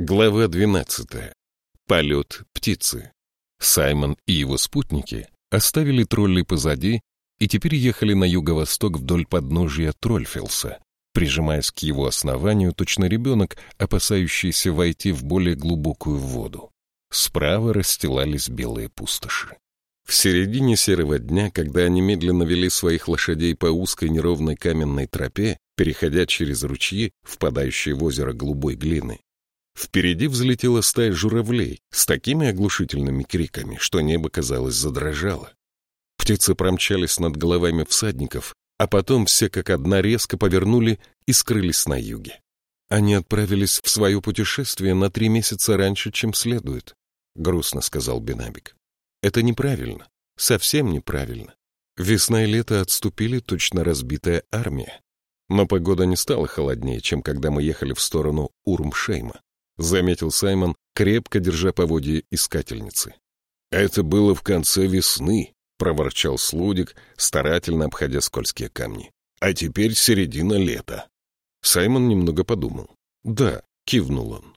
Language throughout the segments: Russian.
Глава 12. Полет птицы. Саймон и его спутники оставили тролли позади и теперь ехали на юго-восток вдоль подножия Трольфелса, прижимаясь к его основанию точно ребенок, опасающийся войти в более глубокую воду. Справа расстилались белые пустоши. В середине серого дня, когда они медленно вели своих лошадей по узкой неровной каменной тропе, переходя через ручьи, впадающие в озеро голубой глины, Впереди взлетела стая журавлей с такими оглушительными криками, что небо, казалось, задрожало. Птицы промчались над головами всадников, а потом все как одна резко повернули и скрылись на юге. Они отправились в свое путешествие на три месяца раньше, чем следует, — грустно сказал Бенабик. Это неправильно, совсем неправильно. Весна и лето отступили точно разбитая армия. Но погода не стала холоднее, чем когда мы ехали в сторону Урмшейма. — заметил Саймон, крепко держа поводья искательницы. «Это было в конце весны», — проворчал Слудик, старательно обходя скользкие камни. «А теперь середина лета». Саймон немного подумал. «Да», — кивнул он.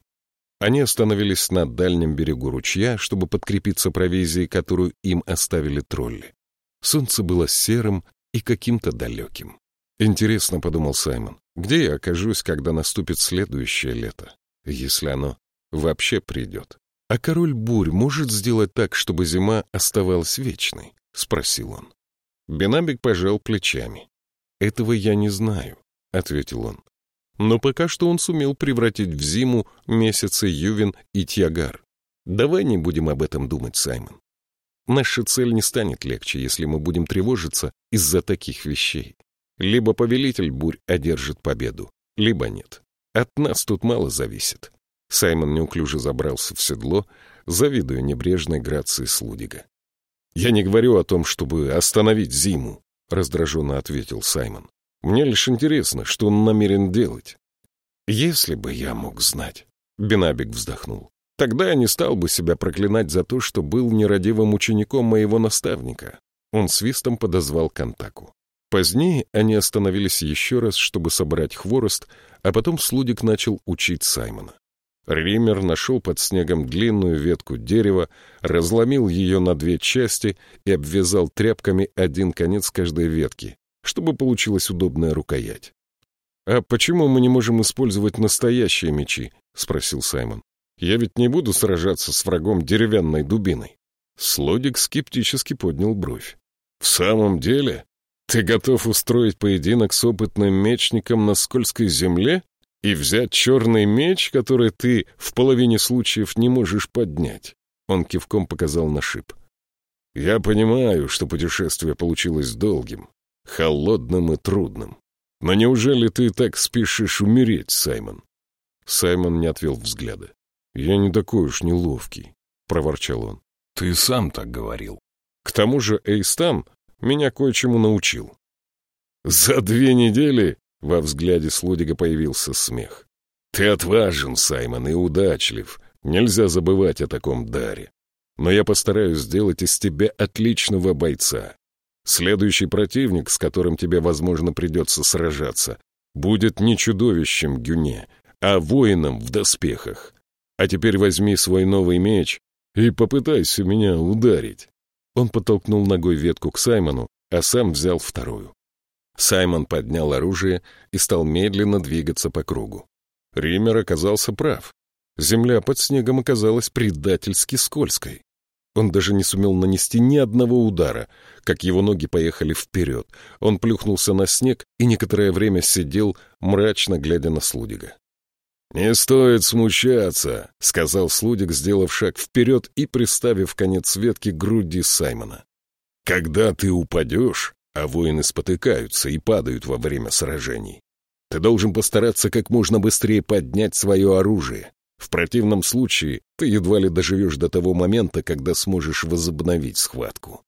Они остановились на дальнем берегу ручья, чтобы подкрепиться провизией, которую им оставили тролли. Солнце было серым и каким-то далеким. «Интересно», — подумал Саймон, — «где я окажусь, когда наступит следующее лето?» Если оно вообще придет. «А король бурь может сделать так, чтобы зима оставалась вечной?» — спросил он. Бенабик пожал плечами. «Этого я не знаю», — ответил он. «Но пока что он сумел превратить в зиму месяцы Ювен и Тьягар. Давай не будем об этом думать, Саймон. Наша цель не станет легче, если мы будем тревожиться из-за таких вещей. Либо повелитель бурь одержит победу, либо нет. От нас тут мало зависит. Саймон неуклюже забрался в седло, завидуя небрежной грации Слудига. «Я не говорю о том, чтобы остановить зиму», — раздраженно ответил Саймон. «Мне лишь интересно, что он намерен делать». «Если бы я мог знать», — Бенабик вздохнул, «тогда я не стал бы себя проклинать за то, что был нерадивым учеником моего наставника». Он свистом подозвал Контаку. Позднее они остановились еще раз, чтобы собрать хворост, а потом Слудик начал учить Саймона. Ример нашел под снегом длинную ветку дерева, разломил ее на две части и обвязал тряпками один конец каждой ветки, чтобы получилась удобная рукоять. «А почему мы не можем использовать настоящие мечи?» — спросил Саймон. «Я ведь не буду сражаться с врагом деревянной дубиной». Слодик скептически поднял бровь. «В самом деле? Ты готов устроить поединок с опытным мечником на скользкой земле и взять черный меч, который ты в половине случаев не можешь поднять? Он кивком показал на шип. Я понимаю, что путешествие получилось долгим, холодным и трудным. Но неужели ты так спешишь умереть, Саймон? Саймон не отвел взгляда. Я не такой уж неловкий, проворчал он. Ты сам так говорил. К тому же Эйстам меня кое-чему научил. За две недели во взгляде Слудига появился смех. Ты отважен, Саймон, и удачлив. Нельзя забывать о таком даре. Но я постараюсь сделать из тебя отличного бойца. Следующий противник, с которым тебе, возможно, придется сражаться, будет не чудовищем Гюне, а воином в доспехах. А теперь возьми свой новый меч и попытайся меня ударить. Он подтолкнул ногой ветку к Саймону, а сам взял вторую. Саймон поднял оружие и стал медленно двигаться по кругу. Ример оказался прав. Земля под снегом оказалась предательски скользкой. Он даже не сумел нанести ни одного удара, как его ноги поехали вперед. Он плюхнулся на снег и некоторое время сидел, мрачно глядя на Слудига. «Не стоит смущаться», — сказал Слудик, сделав шаг вперед и приставив конец ветки к груди Саймона. «Когда ты упадешь, а воины спотыкаются и падают во время сражений, ты должен постараться как можно быстрее поднять свое оружие. В противном случае ты едва ли доживешь до того момента, когда сможешь возобновить схватку».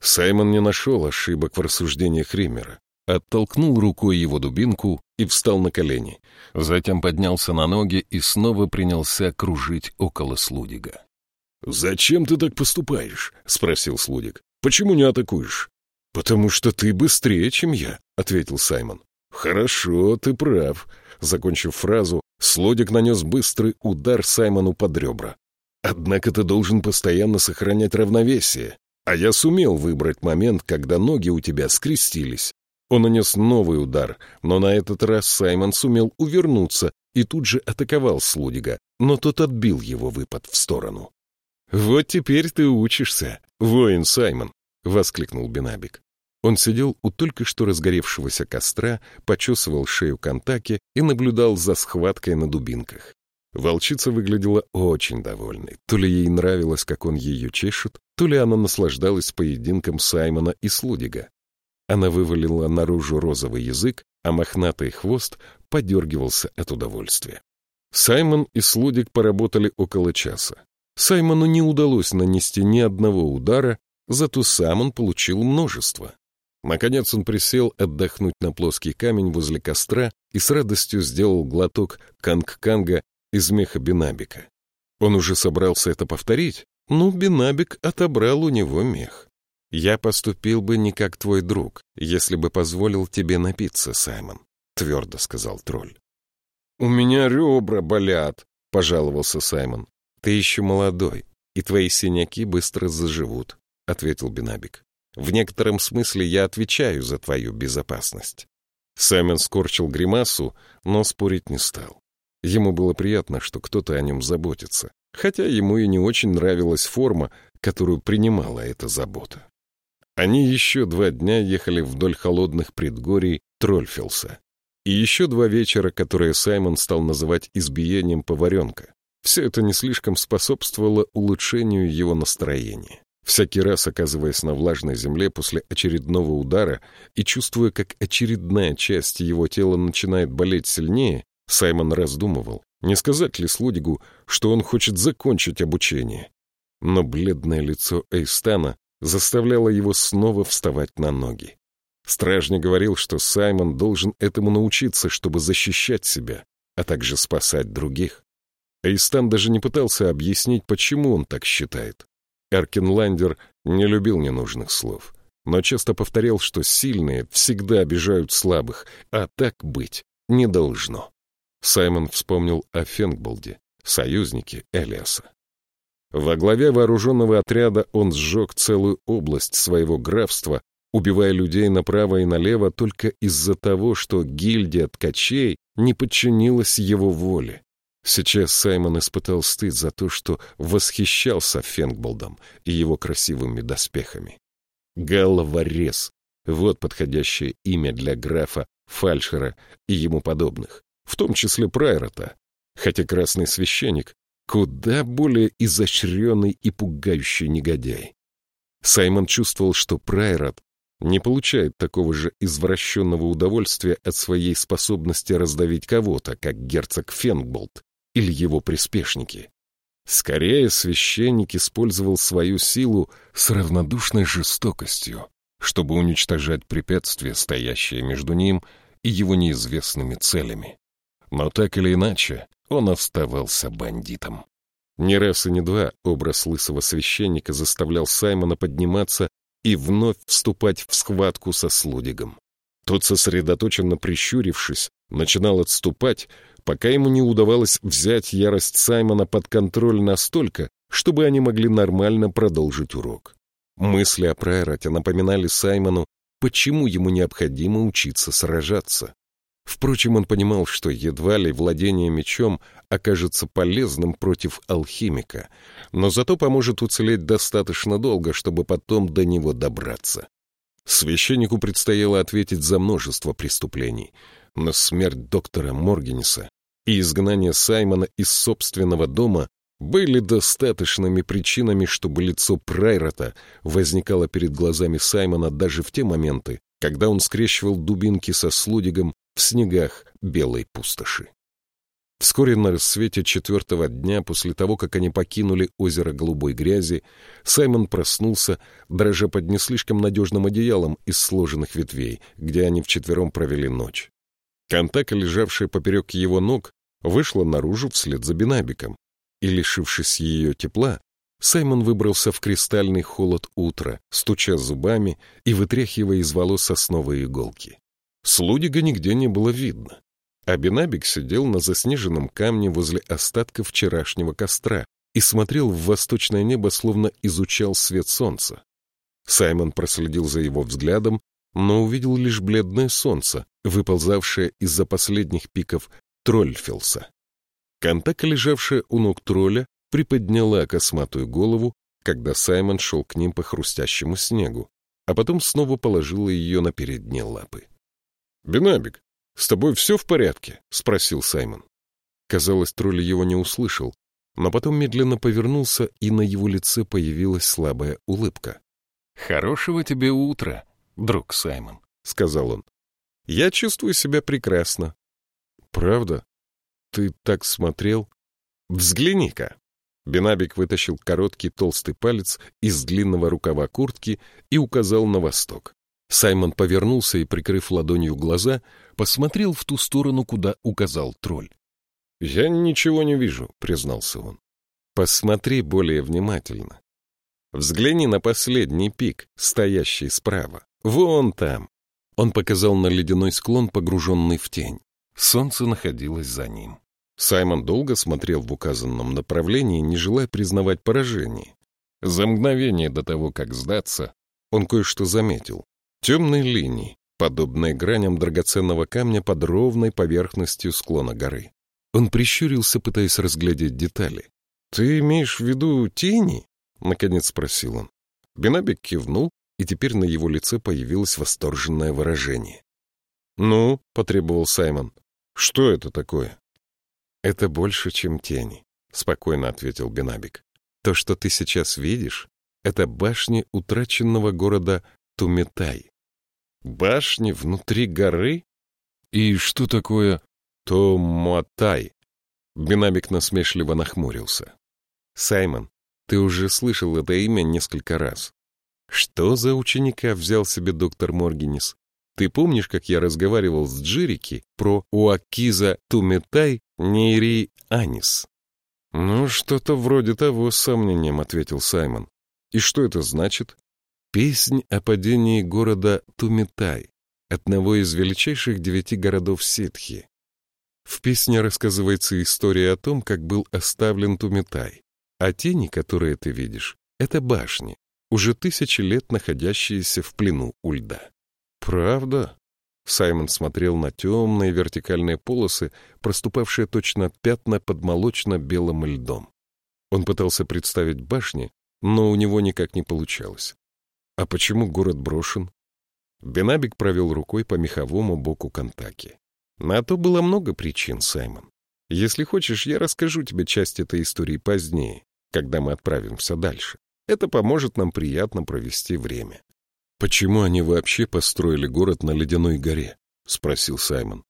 Саймон не нашел ошибок в рассуждениях Риммера оттолкнул рукой его дубинку и встал на колени. Затем поднялся на ноги и снова принялся кружить около Слудига. «Зачем ты так поступаешь?» — спросил Слудик. «Почему не атакуешь?» «Потому что ты быстрее, чем я», — ответил Саймон. «Хорошо, ты прав». Закончив фразу, Слодик нанес быстрый удар Саймону под ребра. Однако ты должен постоянно сохранять равновесие. А я сумел выбрать момент, когда ноги у тебя скрестились. Он нанес новый удар, но на этот раз Саймон сумел увернуться и тут же атаковал Слудига, но тот отбил его выпад в сторону. «Вот теперь ты учишься, воин Саймон!» — воскликнул Бенабик. Он сидел у только что разгоревшегося костра, почесывал шею Кантаки и наблюдал за схваткой на дубинках. Волчица выглядела очень довольной. То ли ей нравилось, как он ее чешет, то ли она наслаждалась поединком Саймона и Слудига. Она вывалила наружу розовый язык, а мохнатый хвост подергивался от удовольствия. Саймон и Слудик поработали около часа. Саймону не удалось нанести ни одного удара, зато сам он получил множество. Наконец он присел отдохнуть на плоский камень возле костра и с радостью сделал глоток канг-канга из меха Бинабика. Он уже собрался это повторить, но Бинабик отобрал у него мех. «Я поступил бы не как твой друг, если бы позволил тебе напиться, Саймон», — твердо сказал тролль. «У меня ребра болят», — пожаловался Саймон. «Ты еще молодой, и твои синяки быстро заживут», — ответил Бинабик. «В некотором смысле я отвечаю за твою безопасность». Саймон скорчил гримасу, но спорить не стал. Ему было приятно, что кто-то о нем заботится, хотя ему и не очень нравилась форма, которую принимала эта забота. Они еще два дня ехали вдоль холодных предгорий Трольфелса. И еще два вечера, которые Саймон стал называть избиением поваренка. Все это не слишком способствовало улучшению его настроения. Всякий раз, оказываясь на влажной земле после очередного удара и чувствуя, как очередная часть его тела начинает болеть сильнее, Саймон раздумывал, не сказать ли Слудигу, что он хочет закончить обучение. Но бледное лицо Эйстана заставляло его снова вставать на ноги. Стражник говорил, что Саймон должен этому научиться, чтобы защищать себя, а также спасать других. Эйстан даже не пытался объяснить, почему он так считает. Эркинландер не любил ненужных слов, но часто повторял, что сильные всегда обижают слабых, а так быть не должно. Саймон вспомнил о Фенгболде, союзнике Элиаса. Во главе вооруженного отряда он сжег целую область своего графства, убивая людей направо и налево только из-за того, что гильдия ткачей не подчинилась его воле. Сейчас Саймон испытал стыд за то, что восхищался Фенгболдом и его красивыми доспехами. Головорез — вот подходящее имя для графа Фальшера и ему подобных в том числе Прайрота, хотя красный священник куда более изощренный и пугающий негодяй. Саймон чувствовал, что Прайрот не получает такого же извращенного удовольствия от своей способности раздавить кого-то, как герцог Фенгболт или его приспешники. Скорее, священник использовал свою силу с равнодушной жестокостью, чтобы уничтожать препятствия, стоящие между ним и его неизвестными целями. Но так или иначе, он оставался бандитом. Не раз и не два образ лысого священника заставлял Саймона подниматься и вновь вступать в схватку со Слудигом. Тот, сосредоточенно прищурившись, начинал отступать, пока ему не удавалось взять ярость Саймона под контроль настолько, чтобы они могли нормально продолжить урок. Мысли о Прайрате напоминали Саймону, почему ему необходимо учиться сражаться. Впрочем, он понимал, что едва ли владение мечом окажется полезным против алхимика, но зато поможет уцелеть достаточно долго, чтобы потом до него добраться. Священнику предстояло ответить за множество преступлений, но смерть доктора Моргенеса и изгнание Саймона из собственного дома были достаточными причинами, чтобы лицо Прайрота возникало перед глазами Саймона даже в те моменты, когда он скрещивал дубинки со Слудигом в снегах белой пустоши. Вскоре на рассвете четвертого дня, после того, как они покинули озеро голубой грязи, Саймон проснулся, дрожа под не слишком надежным одеялом из сложенных ветвей, где они вчетвером провели ночь. Контака, лежавшая поперек его ног, вышла наружу вслед за Бинабиком, и, лишившись ее тепла, Саймон выбрался в кристальный холод утра, стуча зубами и вытряхивая из волос сосновые иголки. Слудига нигде не было видно. а Бенабик сидел на заснеженном камне возле остатков вчерашнего костра и смотрел в восточное небо, словно изучал свет солнца. Саймон проследил за его взглядом, но увидел лишь бледное солнце, выползавшее из-за последних пиков Трольфелса. Контака, лежавшая у ног тролля, приподняла косматую голову, когда Саймон шел к ним по хрустящему снегу, а потом снова положила ее на передние лапы. — Бенабик, с тобой все в порядке? — спросил Саймон. Казалось, тролль его не услышал, но потом медленно повернулся, и на его лице появилась слабая улыбка. — Хорошего тебе утра, друг Саймон, — сказал он. — Я чувствую себя прекрасно. — Правда? Ты так смотрел? Взгляни-ка. Бенабик вытащил короткий толстый палец из длинного рукава куртки и указал на восток. Саймон повернулся и, прикрыв ладонью глаза, посмотрел в ту сторону, куда указал тролль. — Я ничего не вижу, — признался он. — Посмотри более внимательно. Взгляни на последний пик, стоящий справа. Вон там. Он показал на ледяной склон, погруженный в тень. Солнце находилось за ним. Саймон долго смотрел в указанном направлении, не желая признавать поражение. За мгновение до того, как сдаться, он кое-что заметил. Темные линии, подобные граням драгоценного камня под ровной поверхностью склона горы. Он прищурился, пытаясь разглядеть детали. «Ты имеешь в виду тени?» — наконец спросил он. Бенабик кивнул, и теперь на его лице появилось восторженное выражение. «Ну?» — потребовал Саймон. «Что это такое?» «Это больше, чем тени», — спокойно ответил Бенабик. «То, что ты сейчас видишь, это башни утраченного города Туметай». «Башни внутри горы? И что такое Томотай?» Бенабик насмешливо нахмурился. «Саймон, ты уже слышал это имя несколько раз. Что за ученика взял себе доктор Моргенис? Ты помнишь, как я разговаривал с Джирики про Уакиза Туметай Нейри Анис? Ну, что-то вроде того, с сомнением ответил Саймон. И что это значит? Песнь о падении города Туметай, одного из величайших девяти городов Ситхи. В песне рассказывается история о том, как был оставлен Туметай, а тени, которые ты видишь, это башни, уже тысячи лет находящиеся в плену у льда. «Правда?» Саймон смотрел на темные вертикальные полосы, проступавшие точно пятна под молочно-белым льдом. Он пытался представить башни, но у него никак не получалось. А почему город брошен? Бенабик провел рукой по меховому боку Контаки. На то было много причин, Саймон. Если хочешь, я расскажу тебе часть этой истории позднее, когда мы отправимся дальше. Это поможет нам приятно провести время. «Почему они вообще построили город на ледяной горе?» — спросил Саймон.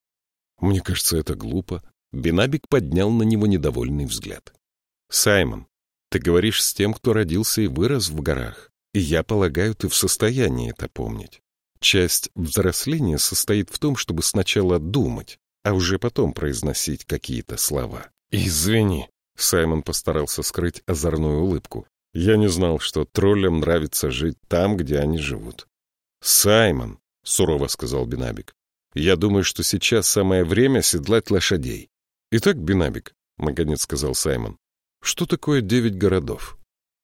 «Мне кажется, это глупо». Бенабик поднял на него недовольный взгляд. «Саймон, ты говоришь с тем, кто родился и вырос в горах, и я полагаю, ты в состоянии это помнить. Часть взросления состоит в том, чтобы сначала думать, а уже потом произносить какие-то слова. «Извини», — Саймон постарался скрыть озорную улыбку. Я не знал, что троллям нравится жить там, где они живут. «Саймон», — сурово сказал Бинабик, — «я думаю, что сейчас самое время седлать лошадей». «Итак, Бинабик», — наконец сказал Саймон, — «что такое девять городов?»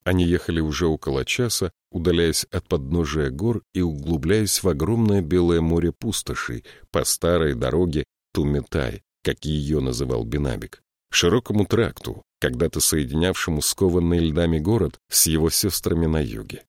Они ехали уже около часа, удаляясь от подножия гор и углубляясь в огромное белое море пустошей по старой дороге Туметай, как ее называл Бинабик, широкому тракту, когда-то соединявшему скованный льдами город с его сестрами на юге.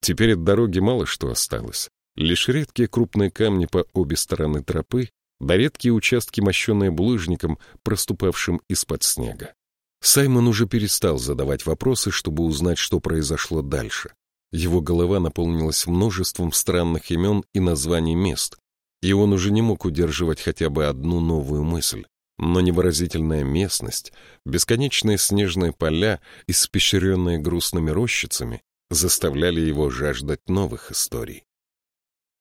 Теперь от дороги мало что осталось. Лишь редкие крупные камни по обе стороны тропы, да редкие участки, мощенные булыжником, проступавшим из-под снега. Саймон уже перестал задавать вопросы, чтобы узнать, что произошло дальше. Его голова наполнилась множеством странных имен и названий мест, и он уже не мог удерживать хотя бы одну новую мысль. Но невыразительная местность, бесконечные снежные поля, испещренные грустными рощицами, заставляли его жаждать новых историй.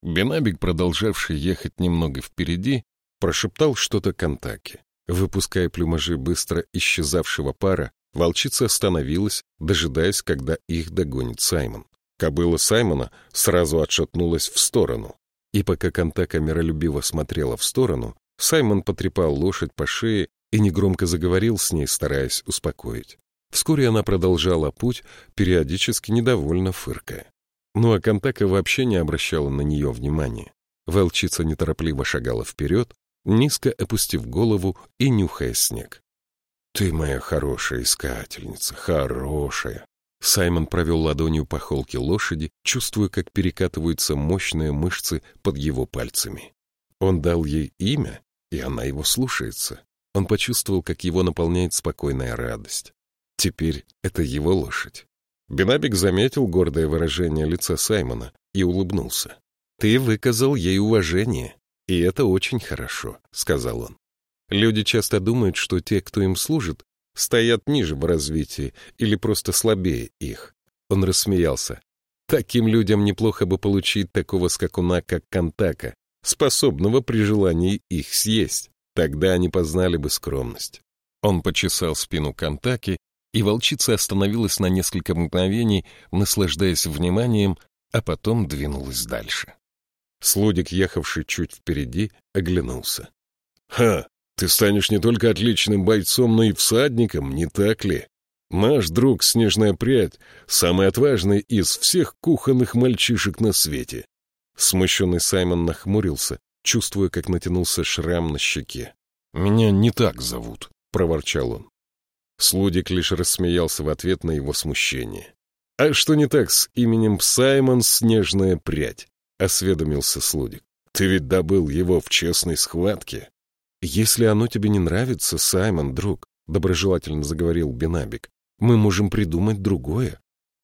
Бенабик, продолжавший ехать немного впереди, прошептал что-то Кантаке. Выпуская плюмажи быстро исчезавшего пара, волчица остановилась, дожидаясь, когда их догонит Саймон. Кобыла Саймона сразу отшатнулась в сторону, и пока Кантака миролюбиво смотрела в сторону, Саймон потрепал лошадь по шее и негромко заговорил с ней, стараясь успокоить. Вскоре она продолжала путь, периодически недовольно фыркая. Ну а Контака вообще не обращала на нее внимания. Волчица неторопливо шагала вперед, низко опустив голову и нюхая снег. «Ты моя хорошая искательница, хорошая!» Саймон провел ладонью по холке лошади, чувствуя, как перекатываются мощные мышцы под его пальцами. Он дал ей имя, и она его слушается. Он почувствовал, как его наполняет спокойная радость. Теперь это его лошадь. Бенабик заметил гордое выражение лица Саймона и улыбнулся. «Ты выказал ей уважение, и это очень хорошо», — сказал он. «Люди часто думают, что те, кто им служит, стоят ниже в развитии или просто слабее их». Он рассмеялся. «Таким людям неплохо бы получить такого скакуна, как Кантака, способного при желании их съесть. Тогда они познали бы скромность». Он почесал спину Кантаки и волчица остановилась на несколько мгновений, наслаждаясь вниманием, а потом двинулась дальше. Слудик, ехавший чуть впереди, оглянулся. — Ха! Ты станешь не только отличным бойцом, но и всадником, не так ли? Наш друг Снежная Прядь — самый отважный из всех кухонных мальчишек на свете. Смущенный Саймон нахмурился, чувствуя, как натянулся шрам на щеке. — Меня не так зовут, — проворчал он. Слудик лишь рассмеялся в ответ на его смущение. — А что не так с именем Саймон Снежная Прядь? — осведомился Слудик. — Ты ведь добыл его в честной схватке. — Если оно тебе не нравится, Саймон, друг, — доброжелательно заговорил Бенабик, — мы можем придумать другое.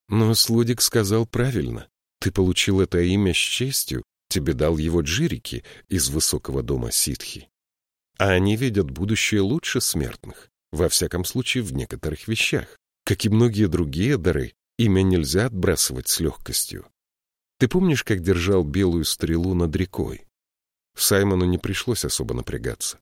Но Слудик сказал правильно. Ты получил это имя с честью, тебе дал его Джирики из высокого дома ситхи. А они видят будущее лучше смертных. Во всяком случае, в некоторых вещах. Как и многие другие дары, имя нельзя отбрасывать с легкостью. Ты помнишь, как держал белую стрелу над рекой? Саймону не пришлось особо напрягаться.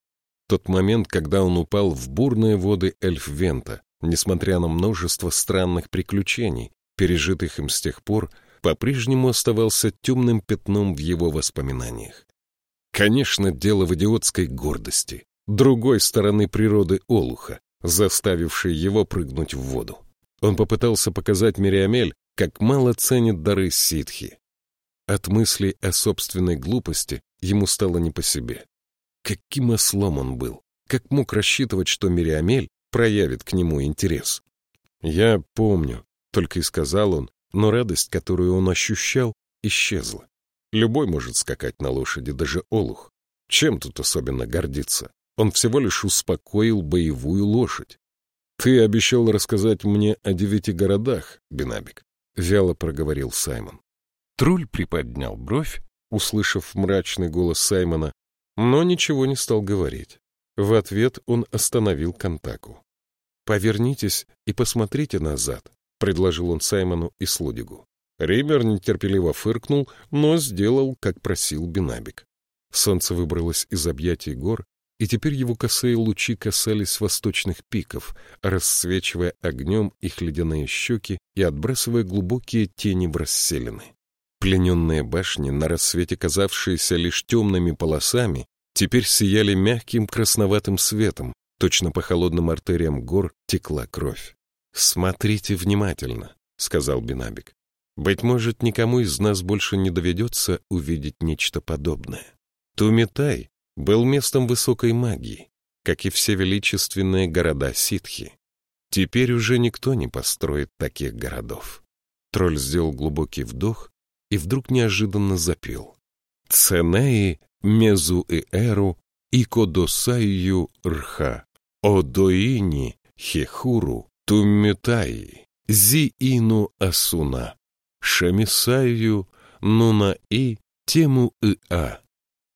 Тот момент, когда он упал в бурные воды Эльфвента, несмотря на множество странных приключений, пережитых им с тех пор, по-прежнему оставался темным пятном в его воспоминаниях. Конечно, дело в идиотской гордости, другой стороны природы Олуха, заставившей его прыгнуть в воду. Он попытался показать Мириамель, как мало ценит дары ситхи. От мысли о собственной глупости ему стало не по себе. Каким ослом он был! Как мог рассчитывать, что Мириамель проявит к нему интерес? «Я помню», — только и сказал он, но радость, которую он ощущал, исчезла. Любой может скакать на лошади, даже олух. Чем тут особенно гордиться? Он всего лишь успокоил боевую лошадь. «Ты обещал рассказать мне о девяти городах, Бенабик», — вяло проговорил Саймон. Труль приподнял бровь, услышав мрачный голос Саймона, но ничего не стал говорить. В ответ он остановил Контаку. «Повернитесь и посмотрите назад», — предложил он Саймону и Слудигу. Реймер нетерпеливо фыркнул, но сделал, как просил Бенабик. Солнце выбралось из объятий гор и теперь его косые лучи касались восточных пиков, рассвечивая огнем их ледяные щеки и отбрасывая глубокие тени в расселины. Плененные башни, на рассвете казавшиеся лишь темными полосами, теперь сияли мягким красноватым светом, точно по холодным артериям гор текла кровь. «Смотрите внимательно», — сказал Бинабик. «Быть может, никому из нас больше не доведется увидеть нечто подобное. Тумитай был местом высокой магии, как и все величественные города ситхи. Теперь уже никто не построит таких городов. Тролль сделал глубокий вдох и вдруг неожиданно запел. Ценеи, Мезу и Эру, и Кодосаю Рха, Одоини, Хехуру, Туммютаи, Зиину Асуна, Шамисаю, Нуна и Тему и А.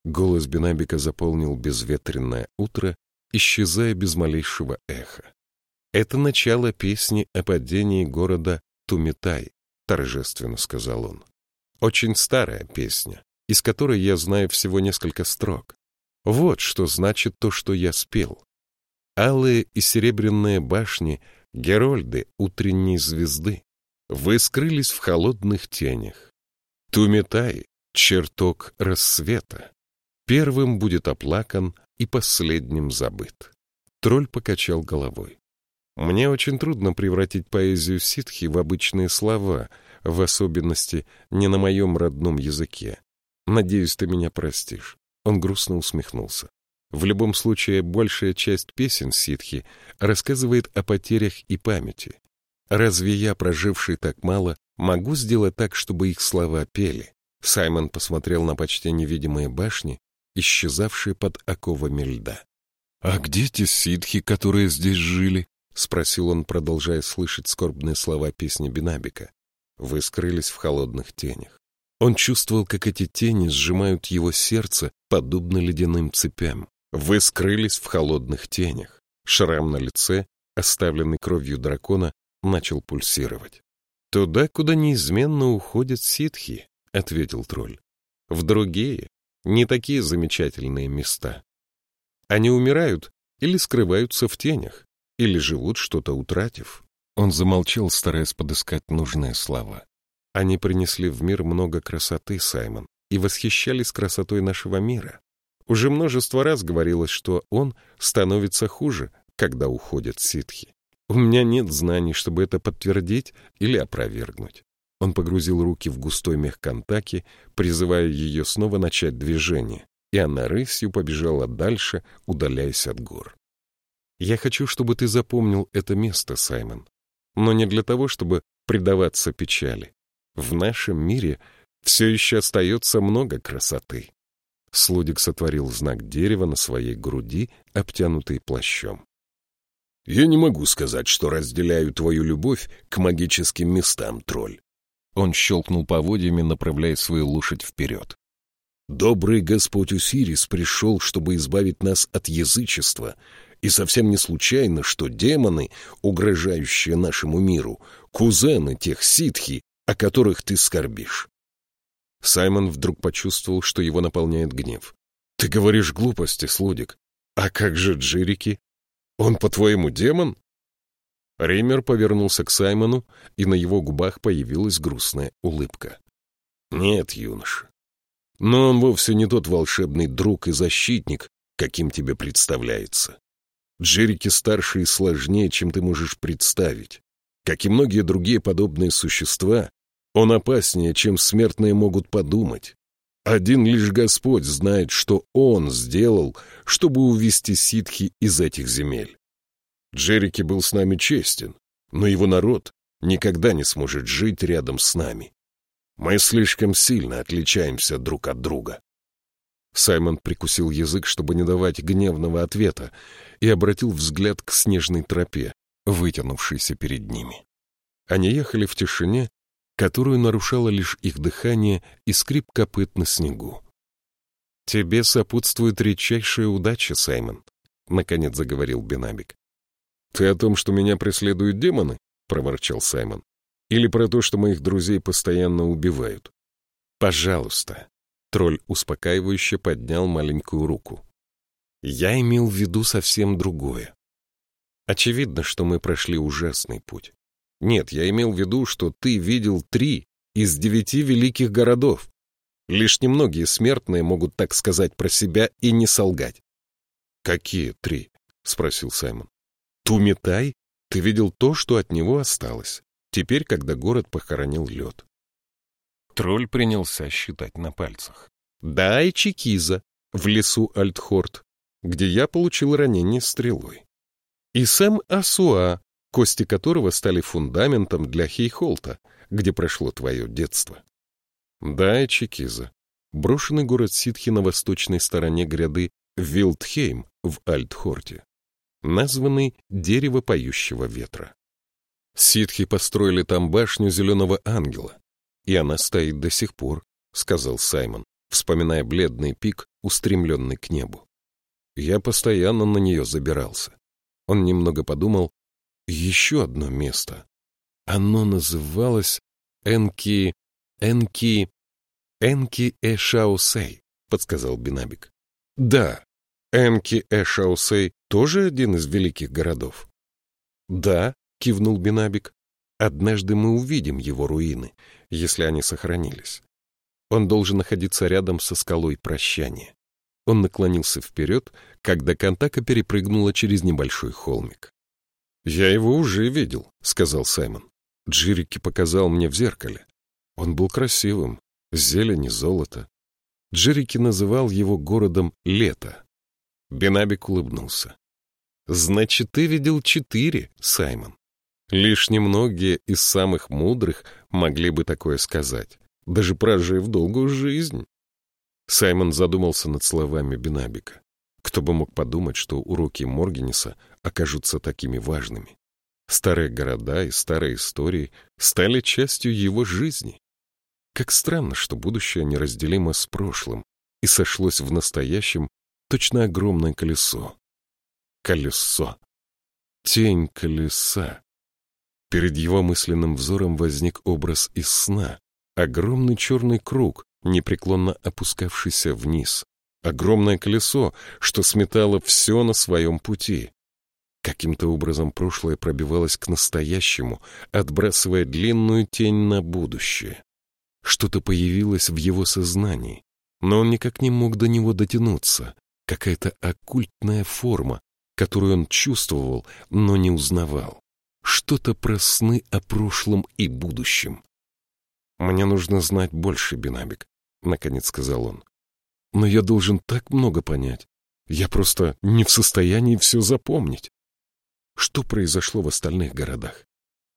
Голос Бенабика заполнил безветренное утро, исчезая без малейшего эха. «Это начало песни о падении города Тумитай», — торжественно сказал он. «Очень старая песня, из которой я знаю всего несколько строк. Вот что значит то, что я спел. Алые и серебряные башни — герольды утренней звезды. Вы скрылись в холодных тенях. Тумитай — чертог рассвета. Первым будет оплакан и последним забыт. Тролль покачал головой. Мне очень трудно превратить поэзию ситхи в обычные слова, в особенности не на моем родном языке. Надеюсь, ты меня простишь. Он грустно усмехнулся. В любом случае, большая часть песен ситхи рассказывает о потерях и памяти. Разве я, проживший так мало, могу сделать так, чтобы их слова пели? Саймон посмотрел на почти невидимые башни, исчезавшие под оковами льда. — А где те ситхи, которые здесь жили? — спросил он, продолжая слышать скорбные слова песни Бинабика. Вы скрылись в холодных тенях. Он чувствовал, как эти тени сжимают его сердце, подобно ледяным цепям. Вы скрылись в холодных тенях. Шрам на лице, оставленный кровью дракона, начал пульсировать. «Туда, куда неизменно уходят ситхи», — ответил тролль. «В другие, не такие замечательные места. Они умирают или скрываются в тенях, или живут, что-то утратив». Он замолчал, стараясь подыскать нужные слова. Они принесли в мир много красоты, Саймон, и восхищались красотой нашего мира. Уже множество раз говорилось, что он становится хуже, когда уходят ситхи. У меня нет знаний, чтобы это подтвердить или опровергнуть. Он погрузил руки в густой мех Кантаки, призывая ее снова начать движение, и она рысью побежала дальше, удаляясь от гор. «Я хочу, чтобы ты запомнил это место, Саймон, но не для того, чтобы предаваться печали. В нашем мире все еще остается много красоты». Слудик сотворил знак дерева на своей груди, обтянутый плащом. «Я не могу сказать, что разделяю твою любовь к магическим местам, тролль». Он щелкнул поводьями, направляя свою лошадь вперед. «Добрый Господь Усирис пришел, чтобы избавить нас от язычества, и совсем не случайно, что демоны, угрожающие нашему миру, кузены тех ситхи, о которых ты скорбишь». Саймон вдруг почувствовал, что его наполняет гнев. «Ты говоришь глупости, Слудик. А как же Джирики? Он, по-твоему, демон?» Реймер повернулся к Саймону, и на его губах появилась грустная улыбка. «Нет, юноша. Но он вовсе не тот волшебный друг и защитник, каким тебе представляется. Джерики старше и сложнее, чем ты можешь представить. Как и многие другие подобные существа, он опаснее, чем смертные могут подумать. Один лишь Господь знает, что Он сделал, чтобы увести ситхи из этих земель. Джерики был с нами честен, но его народ никогда не сможет жить рядом с нами. Мы слишком сильно отличаемся друг от друга. Саймон прикусил язык, чтобы не давать гневного ответа, и обратил взгляд к снежной тропе, вытянувшейся перед ними. Они ехали в тишине, которую нарушало лишь их дыхание и скрип копыт на снегу. «Тебе сопутствует редчайшая удача, Саймон», — наконец заговорил Бенабик. «Ты о том, что меня преследуют демоны?» — проворчал Саймон. «Или про то, что моих друзей постоянно убивают?» «Пожалуйста». Тролль успокаивающе поднял маленькую руку. «Я имел в виду совсем другое. Очевидно, что мы прошли ужасный путь. Нет, я имел в виду, что ты видел три из девяти великих городов. Лишь немногие смертные могут так сказать про себя и не солгать. «Какие три?» — спросил Саймон. «Тумитай, ты видел то, что от него осталось, теперь, когда город похоронил лед». Тролль принялся считать на пальцах. «Да, и Чикиза, в лесу Альтхорд, где я получил ранение стрелой. И Сэм Асуа, кости которого стали фундаментом для Хейхолта, где прошло твое детство. Да, и Чекиза. Брошенный город ситхи на восточной стороне гряды Вилдхейм в Альтхорте, названный «Дерево поющего ветра». Ситхи построили там башню Зеленого Ангела, и она стоит до сих пор, — сказал Саймон, вспоминая бледный пик, устремленный к небу. Я постоянно на нее забирался. Он немного подумал еще одно место. Оно называлось Энки... Энки... Энки Эшаусей, подсказал Бинабик. Да, Энки Эшаусей тоже один из великих городов. Да, кивнул Бинабик. Однажды мы увидим его руины, если они сохранились. Он должен находиться рядом со скалой прощания. Он наклонился вперед, когда Кантака перепрыгнула через небольшой холмик. «Я его уже видел», — сказал Саймон. Джирики показал мне в зеркале. Он был красивым, зелень и золото. Джирики называл его городом лето. Бенабик улыбнулся. «Значит, ты видел четыре, Саймон. Лишь немногие из самых мудрых могли бы такое сказать, даже прожив долгую жизнь». Саймон задумался над словами Бенабика. Кто бы мог подумать, что уроки Моргенеса окажутся такими важными. Старые города и старые истории стали частью его жизни. Как странно, что будущее неразделимо с прошлым и сошлось в настоящем точно огромное колесо. Колесо. Тень колеса. Перед его мысленным взором возник образ из сна. Огромный черный круг, непреклонно опускавшийся вниз. Огромное колесо, что сметало все на своем пути. Каким-то образом прошлое пробивалось к настоящему, отбрасывая длинную тень на будущее. Что-то появилось в его сознании, но он никак не мог до него дотянуться. Какая-то оккультная форма, которую он чувствовал, но не узнавал. Что-то про сны о прошлом и будущем. «Мне нужно знать больше, Бинабик», — наконец сказал он. «Но я должен так много понять. Я просто не в состоянии все запомнить». Что произошло в остальных городах?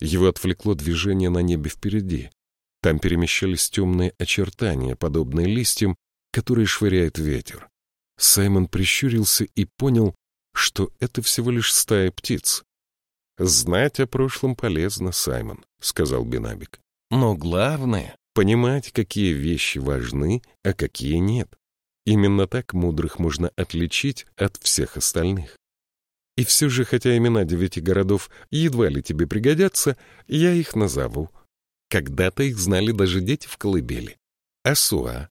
Его отвлекло движение на небе впереди. Там перемещались темные очертания, подобные листьям, которые швыряет ветер. Саймон прищурился и понял, что это всего лишь стая птиц. «Знать о прошлом полезно, Саймон», — сказал Бенабик. «Но главное — понимать, какие вещи важны, а какие нет. Именно так мудрых можно отличить от всех остальных. И все же, хотя имена девяти городов едва ли тебе пригодятся, я их назову. Когда-то их знали даже дети в колыбели. Асуа,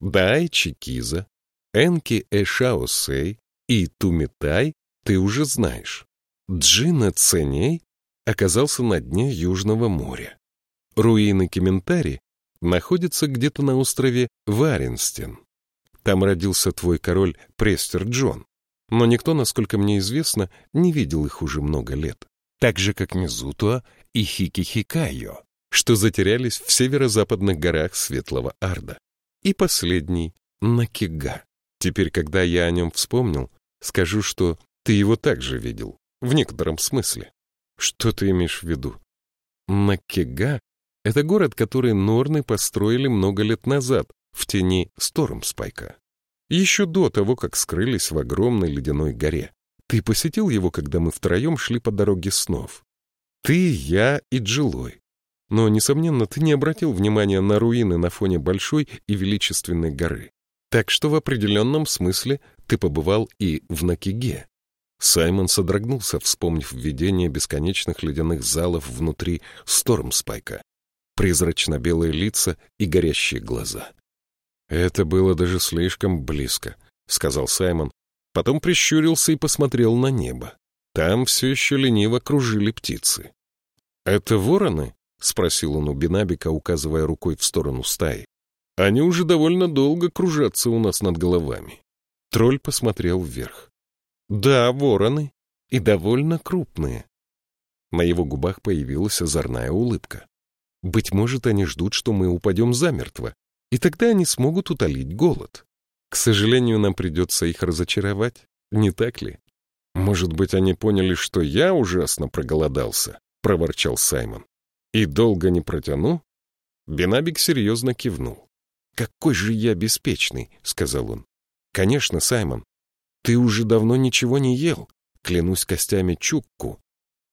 Дай Чикиза, Энки Эшаосей и Тумитай ты уже знаешь. Джина Ценей оказался на дне Южного моря. Руины Кементари находятся где-то на острове Варенстен. Там родился твой король Престер Джон но никто, насколько мне известно, не видел их уже много лет. Так же, как Мизутуа и Хикихикайо, что затерялись в северо-западных горах Светлого Арда. И последний — Накига. Теперь, когда я о нем вспомнил, скажу, что ты его также видел, в некотором смысле. Что ты имеешь в виду? Накига — это город, который Норны построили много лет назад, в тени Стормспайка. Еще до того, как скрылись в огромной ледяной горе. Ты посетил его, когда мы втроем шли по дороге снов. Ты, я и Джилой. Но, несомненно, ты не обратил внимания на руины на фоне большой и величественной горы. Так что в определенном смысле ты побывал и в Накиге. Саймон содрогнулся, вспомнив видение бесконечных ледяных залов внутри Стормспайка. Призрачно-белые лица и горящие глаза. «Это было даже слишком близко», — сказал Саймон. Потом прищурился и посмотрел на небо. Там все еще лениво кружили птицы. «Это вороны?» — спросил он у Бенабика, указывая рукой в сторону стаи. «Они уже довольно долго кружатся у нас над головами». Тролль посмотрел вверх. «Да, вороны. И довольно крупные». На его губах появилась озорная улыбка. «Быть может, они ждут, что мы упадем замертво, и тогда они смогут утолить голод. К сожалению, нам придется их разочаровать, не так ли? Может быть, они поняли, что я ужасно проголодался, проворчал Саймон. И долго не протяну? Бенабик серьезно кивнул. «Какой же я беспечный», — сказал он. «Конечно, Саймон. Ты уже давно ничего не ел. Клянусь костями Чукку.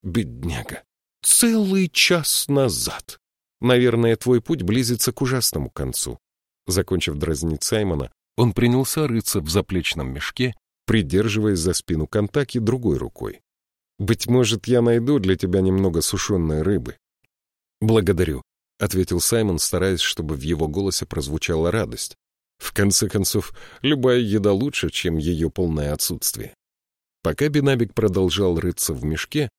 Бедняга. Целый час назад. Наверное, твой путь близится к ужасному концу. Закончив дразнить Саймона, он принялся рыться в заплечном мешке, придерживаясь за спину Контаки другой рукой. «Быть может, я найду для тебя немного сушеной рыбы». «Благодарю», — ответил Саймон, стараясь, чтобы в его голосе прозвучала радость. В конце концов, любая еда лучше, чем ее полное отсутствие. Пока Бенабик продолжал рыться в мешке,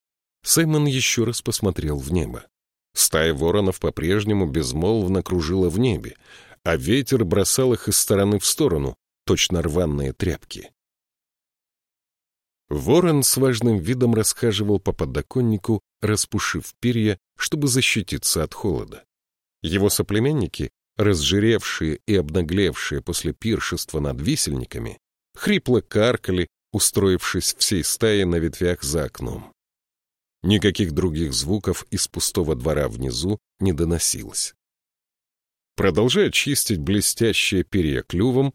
Саймон еще раз посмотрел в небо. Стая воронов по-прежнему безмолвно кружила в небе, а ветер бросал их из стороны в сторону, то точно рваные тряпки. Ворон с важным видом расхаживал по подоконнику, распушив перья, чтобы защититься от холода. Его соплеменники, разжиревшие и обнаглевшие после пиршества над висельниками, хрипло каркали, устроившись всей стаей на ветвях за окном. Никаких других звуков из пустого двора внизу не доносилось. Продолжая чистить блестящее перья клювом,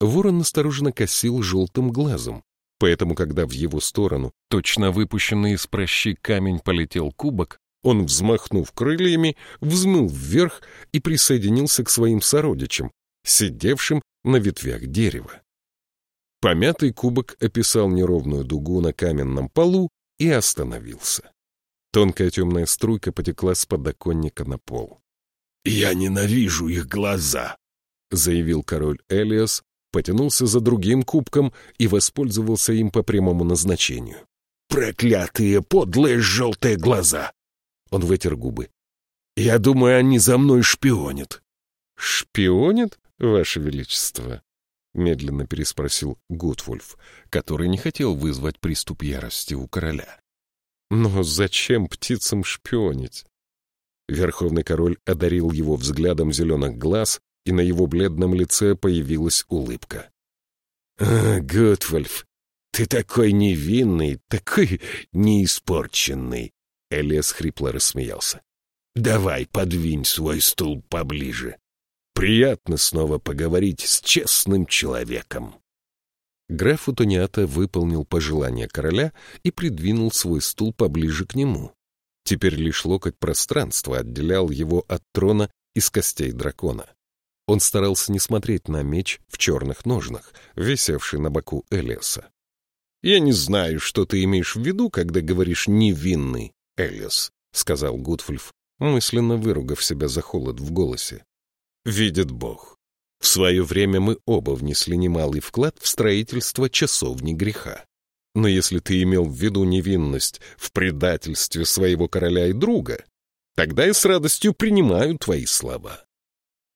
ворон осторожно косил желтым глазом, поэтому, когда в его сторону, точно выпущенный из прощи камень полетел кубок, он, взмахнув крыльями, взмыл вверх и присоединился к своим сородичам, сидевшим на ветвях дерева. Помятый кубок описал неровную дугу на каменном полу и остановился. Тонкая темная струйка потекла с подоконника на пол. «Я ненавижу их глаза», — заявил король Элиас, потянулся за другим кубком и воспользовался им по прямому назначению. «Проклятые, подлые желтые глаза!» Он вытер губы. «Я думаю, они за мной шпионят». «Шпионят, Ваше Величество?» — медленно переспросил Гудвульф, который не хотел вызвать приступ ярости у короля. «Но зачем птицам шпионить?» Верховный король одарил его взглядом зеленых глаз, и на его бледном лице появилась улыбка. «А, Гудвульф, ты такой невинный, такой неиспорченный!» Элиас хрипло рассмеялся. «Давай, подвинь свой стул поближе. Приятно снова поговорить с честным человеком. Граф Утониата выполнил пожелание короля и придвинул свой стул поближе к нему. Теперь лишь локоть пространства отделял его от трона из костей дракона. Он старался не смотреть на меч в черных ножнах, висевший на боку Элиаса. «Я не знаю, что ты имеешь в виду, когда говоришь «невинный», Элиас», — сказал Гудфульф, мысленно выругав себя за холод в голосе видит Бог. В свое время мы оба внесли немалый вклад в строительство часовни греха. Но если ты имел в виду невинность в предательстве своего короля и друга, тогда я с радостью принимаю твои слова.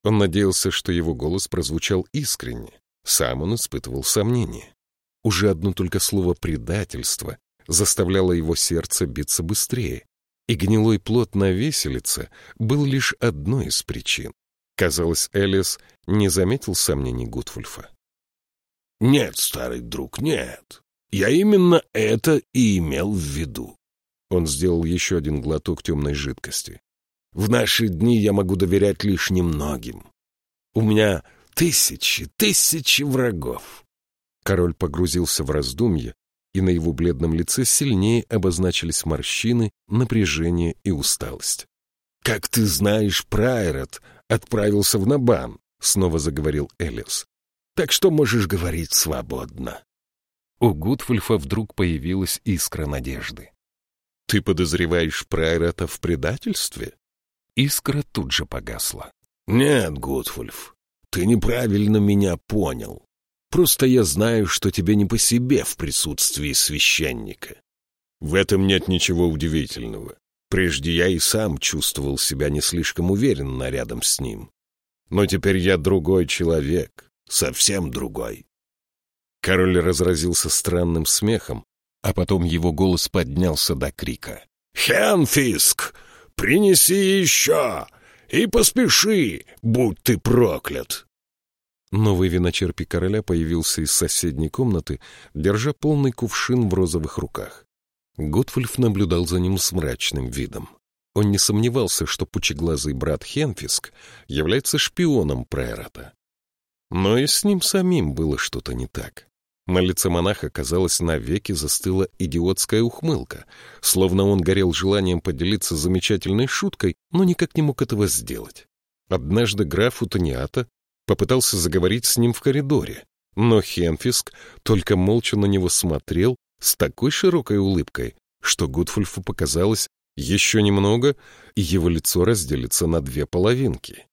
Он надеялся, что его голос прозвучал искренне. Сам он испытывал сомнения. Уже одно только слово «предательство» заставляло его сердце биться быстрее, и гнилой плод на веселице был лишь одной из причин. Казалось, Элис не заметил сомнений Гутвульфа. «Нет, старый друг, нет. Я именно это и имел в виду». Он сделал еще один глоток темной жидкости. «В наши дни я могу доверять лишь немногим. У меня тысячи, тысячи врагов». Король погрузился в раздумье, и на его бледном лице сильнее обозначились морщины, напряжение и усталость. «Как ты знаешь, Прайрот отправился в Набан», — снова заговорил Элис. «Так что можешь говорить свободно». У Гудфульфа вдруг появилась искра надежды. «Ты подозреваешь Прайрата в предательстве?» Искра тут же погасла. «Нет, Гудфульф, ты неправильно меня понял. Просто я знаю, что тебе не по себе в присутствии священника. В этом нет ничего удивительного. Прежде я и сам чувствовал себя не слишком уверенно рядом с ним. Но теперь я другой человек, совсем другой. Король разразился странным смехом, а потом его голос поднялся до крика. «Хенфиск, принеси еще! И поспеши, будь ты проклят!» Новый виночерпий короля появился из соседней комнаты, держа полный кувшин в розовых руках. Готфульф наблюдал за ним с мрачным видом. Он не сомневался, что пучеглазый брат Хенфиск является шпионом Прайрата. Но и с ним самим было что-то не так. На лице монаха, казалось, навеки застыла идиотская ухмылка, словно он горел желанием поделиться замечательной шуткой, но никак не мог этого сделать. Однажды граф Утониата попытался заговорить с ним в коридоре, но Хенфиск только молча на него смотрел с такой широкой улыбкой, что Гудфульфу показалось еще немного, и его лицо разделится на две половинки.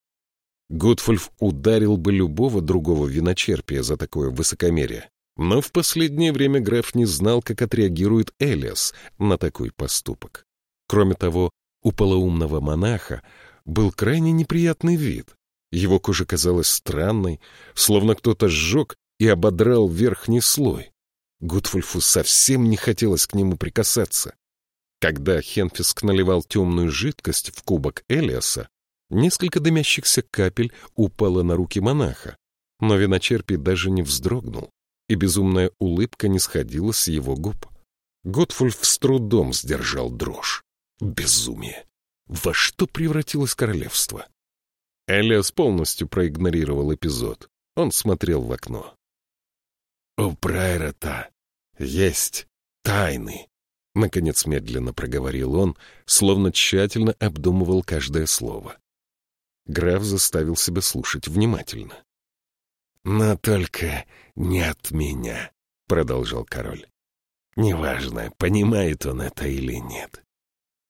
Гудфульф ударил бы любого другого виночерпия за такое высокомерие, но в последнее время граф не знал, как отреагирует Элиас на такой поступок. Кроме того, у полоумного монаха был крайне неприятный вид. Его кожа казалась странной, словно кто-то сжег и ободрал верхний слой. Гудфульфу совсем не хотелось к нему прикасаться. Когда Хенфиск наливал темную жидкость в кубок Элиаса, несколько дымящихся капель упало на руки монаха, но виночерпий даже не вздрогнул, и безумная улыбка не сходила с его губ. Готфульф с трудом сдержал дрожь. Безумие! Во что превратилось королевство? Элиас полностью проигнорировал эпизод. Он смотрел в окно. «У Прайрата есть тайны», — наконец медленно проговорил он, словно тщательно обдумывал каждое слово. Граф заставил себя слушать внимательно. «Но только не от меня», — продолжал король. «Неважно, понимает он это или нет.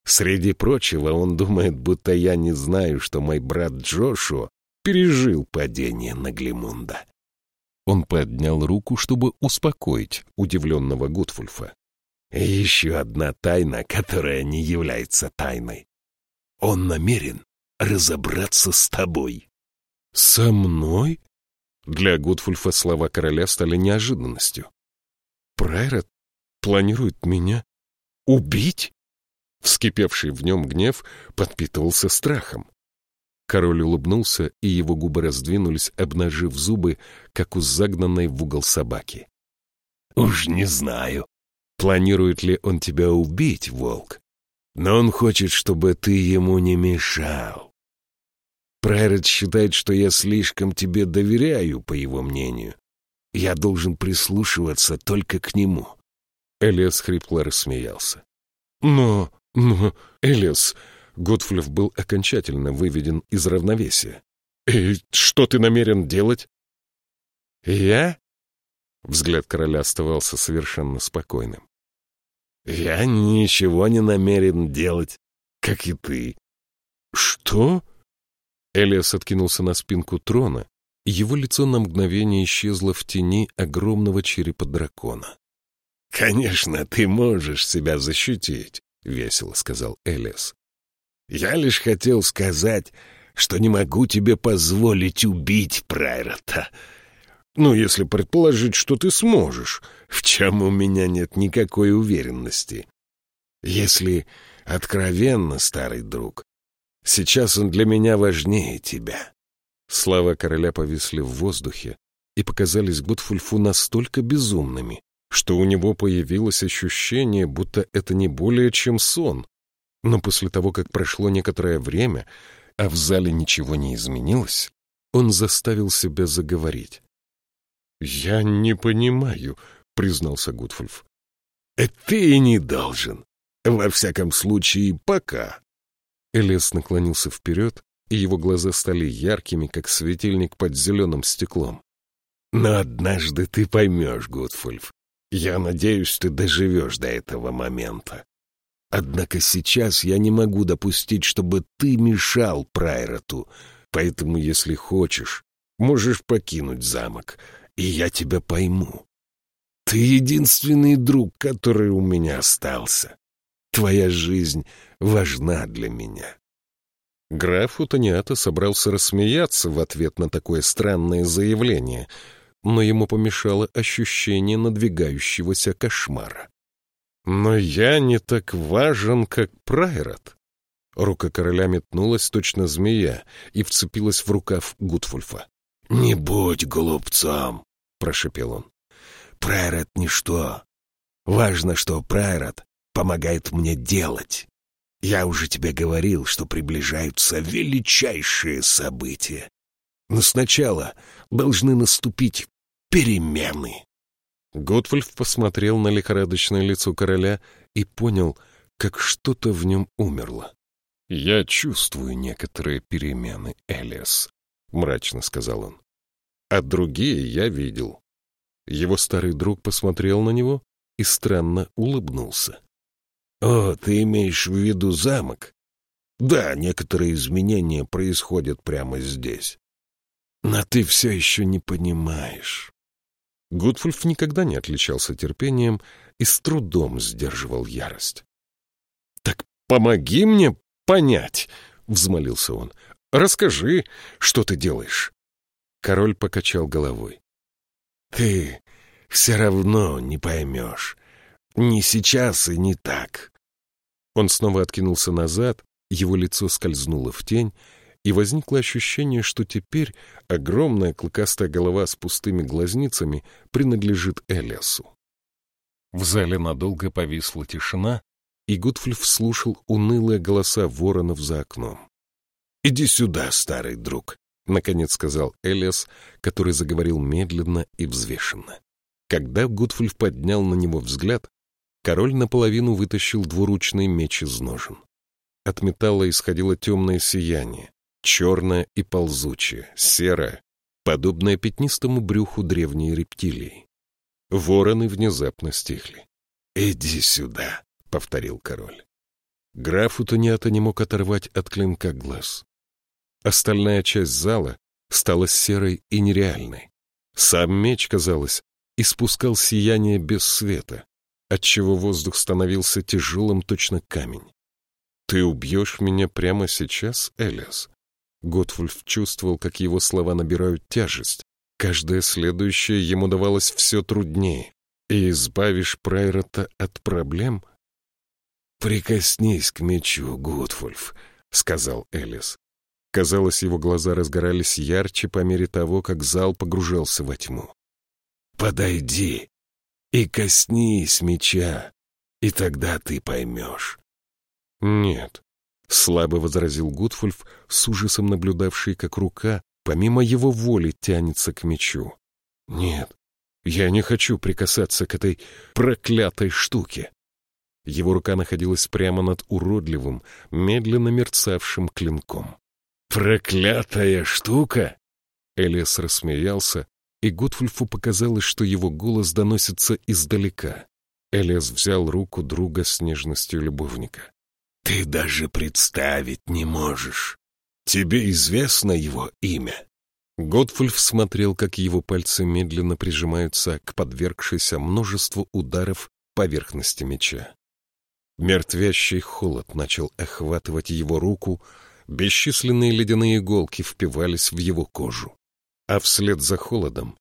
Среди прочего, он думает, будто я не знаю, что мой брат Джошуа пережил падение на Глимунда». Он поднял руку, чтобы успокоить удивленного Гудфульфа. «Еще одна тайна, которая не является тайной. Он намерен разобраться с тобой». «Со мной?» Для Гудфульфа слова короля стали неожиданностью. «Прайрат планирует меня убить?» Вскипевший в нем гнев подпитывался страхом. Король улыбнулся, и его губы раздвинулись, обнажив зубы, как у загнанной в угол собаки. «Уж не знаю, планирует ли он тебя убить, волк, но он хочет, чтобы ты ему не мешал. Прайрет считает, что я слишком тебе доверяю, по его мнению. Я должен прислушиваться только к нему». Элиас хрипло рассмеялся. «Но но, Элиас, Готфлев был окончательно выведен из равновесия. «И что ты намерен делать?» «Я?» Взгляд короля оставался совершенно спокойным. «Я ничего не намерен делать, как и ты». «Что?» Элиас откинулся на спинку трона, и его лицо на мгновение исчезло в тени огромного черепа дракона. «Конечно, ты можешь себя защитить. — весело сказал Элиас. «Я лишь хотел сказать, что не могу тебе позволить убить Прайрота. Ну, если предположить, что ты сможешь, в чем у меня нет никакой уверенности. Если откровенно, старый друг, сейчас он для меня важнее тебя». Слова короля повисли в воздухе и показались Гудфульфу настолько безумными, что у него появилось ощущение, будто это не более чем сон. Но после того, как прошло некоторое время, а в зале ничего не изменилось, он заставил себя заговорить. «Я не понимаю», — признался Гудфульф. «Э, «Ты и не должен. Во всяком случае, пока». Элес наклонился вперед, и его глаза стали яркими, как светильник под зеленым стеклом. «Но однажды ты поймешь, Гудфульф, я надеюсь, ты доживешь до этого момента. Однако сейчас я не могу допустить, чтобы ты мешал Прайроту, поэтому, если хочешь, можешь покинуть замок, и я тебя пойму. Ты единственный друг, который у меня остался. Твоя жизнь важна для меня. Граф Утониата собрался рассмеяться в ответ на такое странное заявление — но ему помешало ощущение надвигающегося кошмара. «Но я не так важен, как Прайрат». Рука короля метнулась, точно змея, и вцепилась в рукав Гутвульфа. «Не будь глупцом!» — прошепел он. «Прайрат — ничто. Важно, что Прайрат помогает мне делать. Я уже тебе говорил, что приближаются величайшие события. Но сначала должны наступить перемены. Готфольф посмотрел на лихорадочное лицо короля и понял, как что-то в нем умерло. — Я чувствую некоторые перемены, Элиас, — мрачно сказал он. — А другие я видел. Его старый друг посмотрел на него и странно улыбнулся. — О, ты имеешь в виду замок? Да, некоторые изменения происходят прямо здесь. Но ты все еще не понимаешь. Гудфульф никогда не отличался терпением и с трудом сдерживал ярость. — Так помоги мне понять, — взмолился он. — Расскажи, что ты делаешь. Король покачал головой. Ты все равно не поймешь. Не сейчас и не так. Он снова откинулся назад, его лицо скользнуло в тень, и возникло ощущение, что теперь огромная клыкастая голова с пустыми глазницами принадлежит Элиасу. В зале надолго повисла тишина, и Гудфльф слушал унылые голоса воронов за окном. — Иди сюда, старый друг, — наконец сказал Элиас, который заговорил медленно и взвешенно. Когда Гудфульф поднял на него взгляд, король наполовину вытащил двуручный меч из ножен. От металла исходило темное сияние, черное и ползучее, серое, подобное пятнистому брюху древней рептилии. Вороны внезапно стихли. — Иди сюда, — повторил король. Граф Утониата не мог оторвать от клинка глаз. Остальная часть зала стала серой и нереальной. Сам меч, казалось, испускал сияние без света, отчего воздух становился тяжелым точно камень. «Ты убьешь меня прямо сейчас, Элиас?» Готфульф чувствовал, как его слова набирают тяжесть. Каждое следующее ему давалось все труднее. «И избавишь Прайрота от проблем?» «Прикоснись к мечу, Готфульф», — сказал Элис. Казалось, его глаза разгорались ярче по мере того, как зал погружался во тьму. «Подойди и коснись меча, и тогда ты поймешь». «Нет», — слабо возразил Гудфульф, с ужасом наблюдавший, как рука, помимо его воли, тянется к мечу. «Нет, я не хочу прикасаться к этой проклятой штуке». Его рука находилась прямо над уродливым, медленно мерцавшим клинком. «Проклятая штука!» Элиас рассмеялся, и Готфульфу показалось, что его голос доносится издалека. Элиас взял руку друга с нежностью любовника. «Ты даже представить не можешь. Тебе известно его имя?» Готфульф смотрел, как его пальцы медленно прижимаются к подвергшейся множеству ударов поверхности меча. Мертвящий холод начал охватывать его руку, Бесчисленные ледяные иголки впивались в его кожу. А вслед за холодом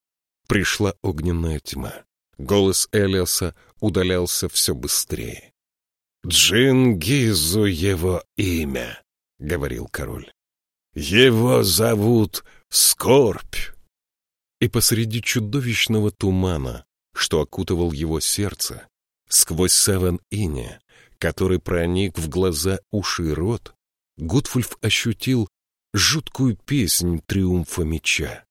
пришла огненная тьма. Голос Элиаса удалялся все быстрее. «Джингизу его имя», — говорил король. «Его зовут Скорбь». И посреди чудовищного тумана, что окутывал его сердце, сквозь саван иня, который проник в глаза, уши и рот, Готфульф ощутил жуткую песнь триумфа меча.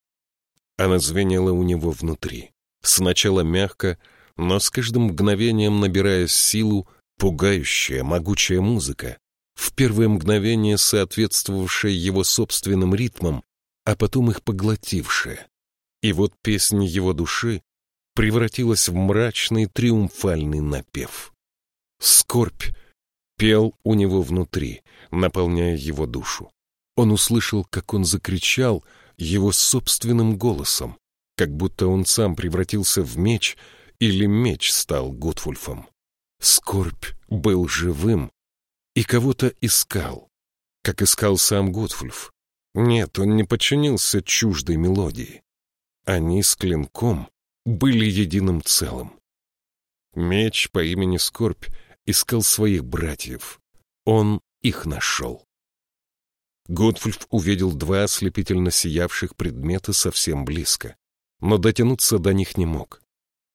Она звенела у него внутри. Сначала мягко, но с каждым мгновением набирая силу, пугающая, могучая музыка, в первое мгновение соответствовавшая его собственным ритмам, а потом их поглотившая. И вот песня его души превратилась в мрачный триумфальный напев. Скорбь пел у него внутри, наполняя его душу. Он услышал, как он закричал его собственным голосом, как будто он сам превратился в меч или меч стал Готфульфом. Скорбь был живым и кого-то искал, как искал сам Готфульф. Нет, он не подчинился чуждой мелодии. Они с клинком были единым целым. Меч по имени Скорбь искал своих братьев. Он их нашел. Готфульф увидел два ослепительно сиявших предмета совсем близко, но дотянуться до них не мог.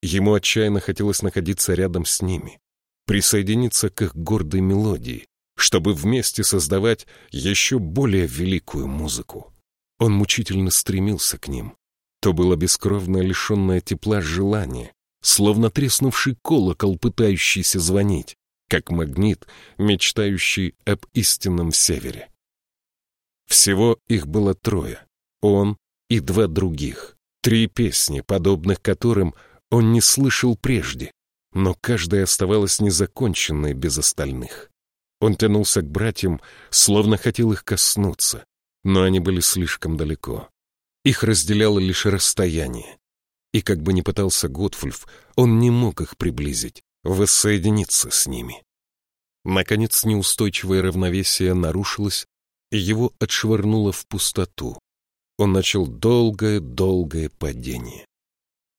Ему отчаянно хотелось находиться рядом с ними, присоединиться к их гордой мелодии, чтобы вместе создавать еще более великую музыку. Он мучительно стремился к ним. То было бескровное, лишенное тепла желание, словно треснувший колокол, пытающийся звонить как магнит, мечтающий об истинном севере. Всего их было трое, он и два других, три песни, подобных которым он не слышал прежде, но каждая оставалась незаконченной без остальных. Он тянулся к братьям, словно хотел их коснуться, но они были слишком далеко. Их разделяло лишь расстояние. И как бы ни пытался Готфульф, он не мог их приблизить, воссоединиться с ними. Наконец неустойчивое равновесие нарушилось, и его отшвырнуло в пустоту. Он начал долгое-долгое падение.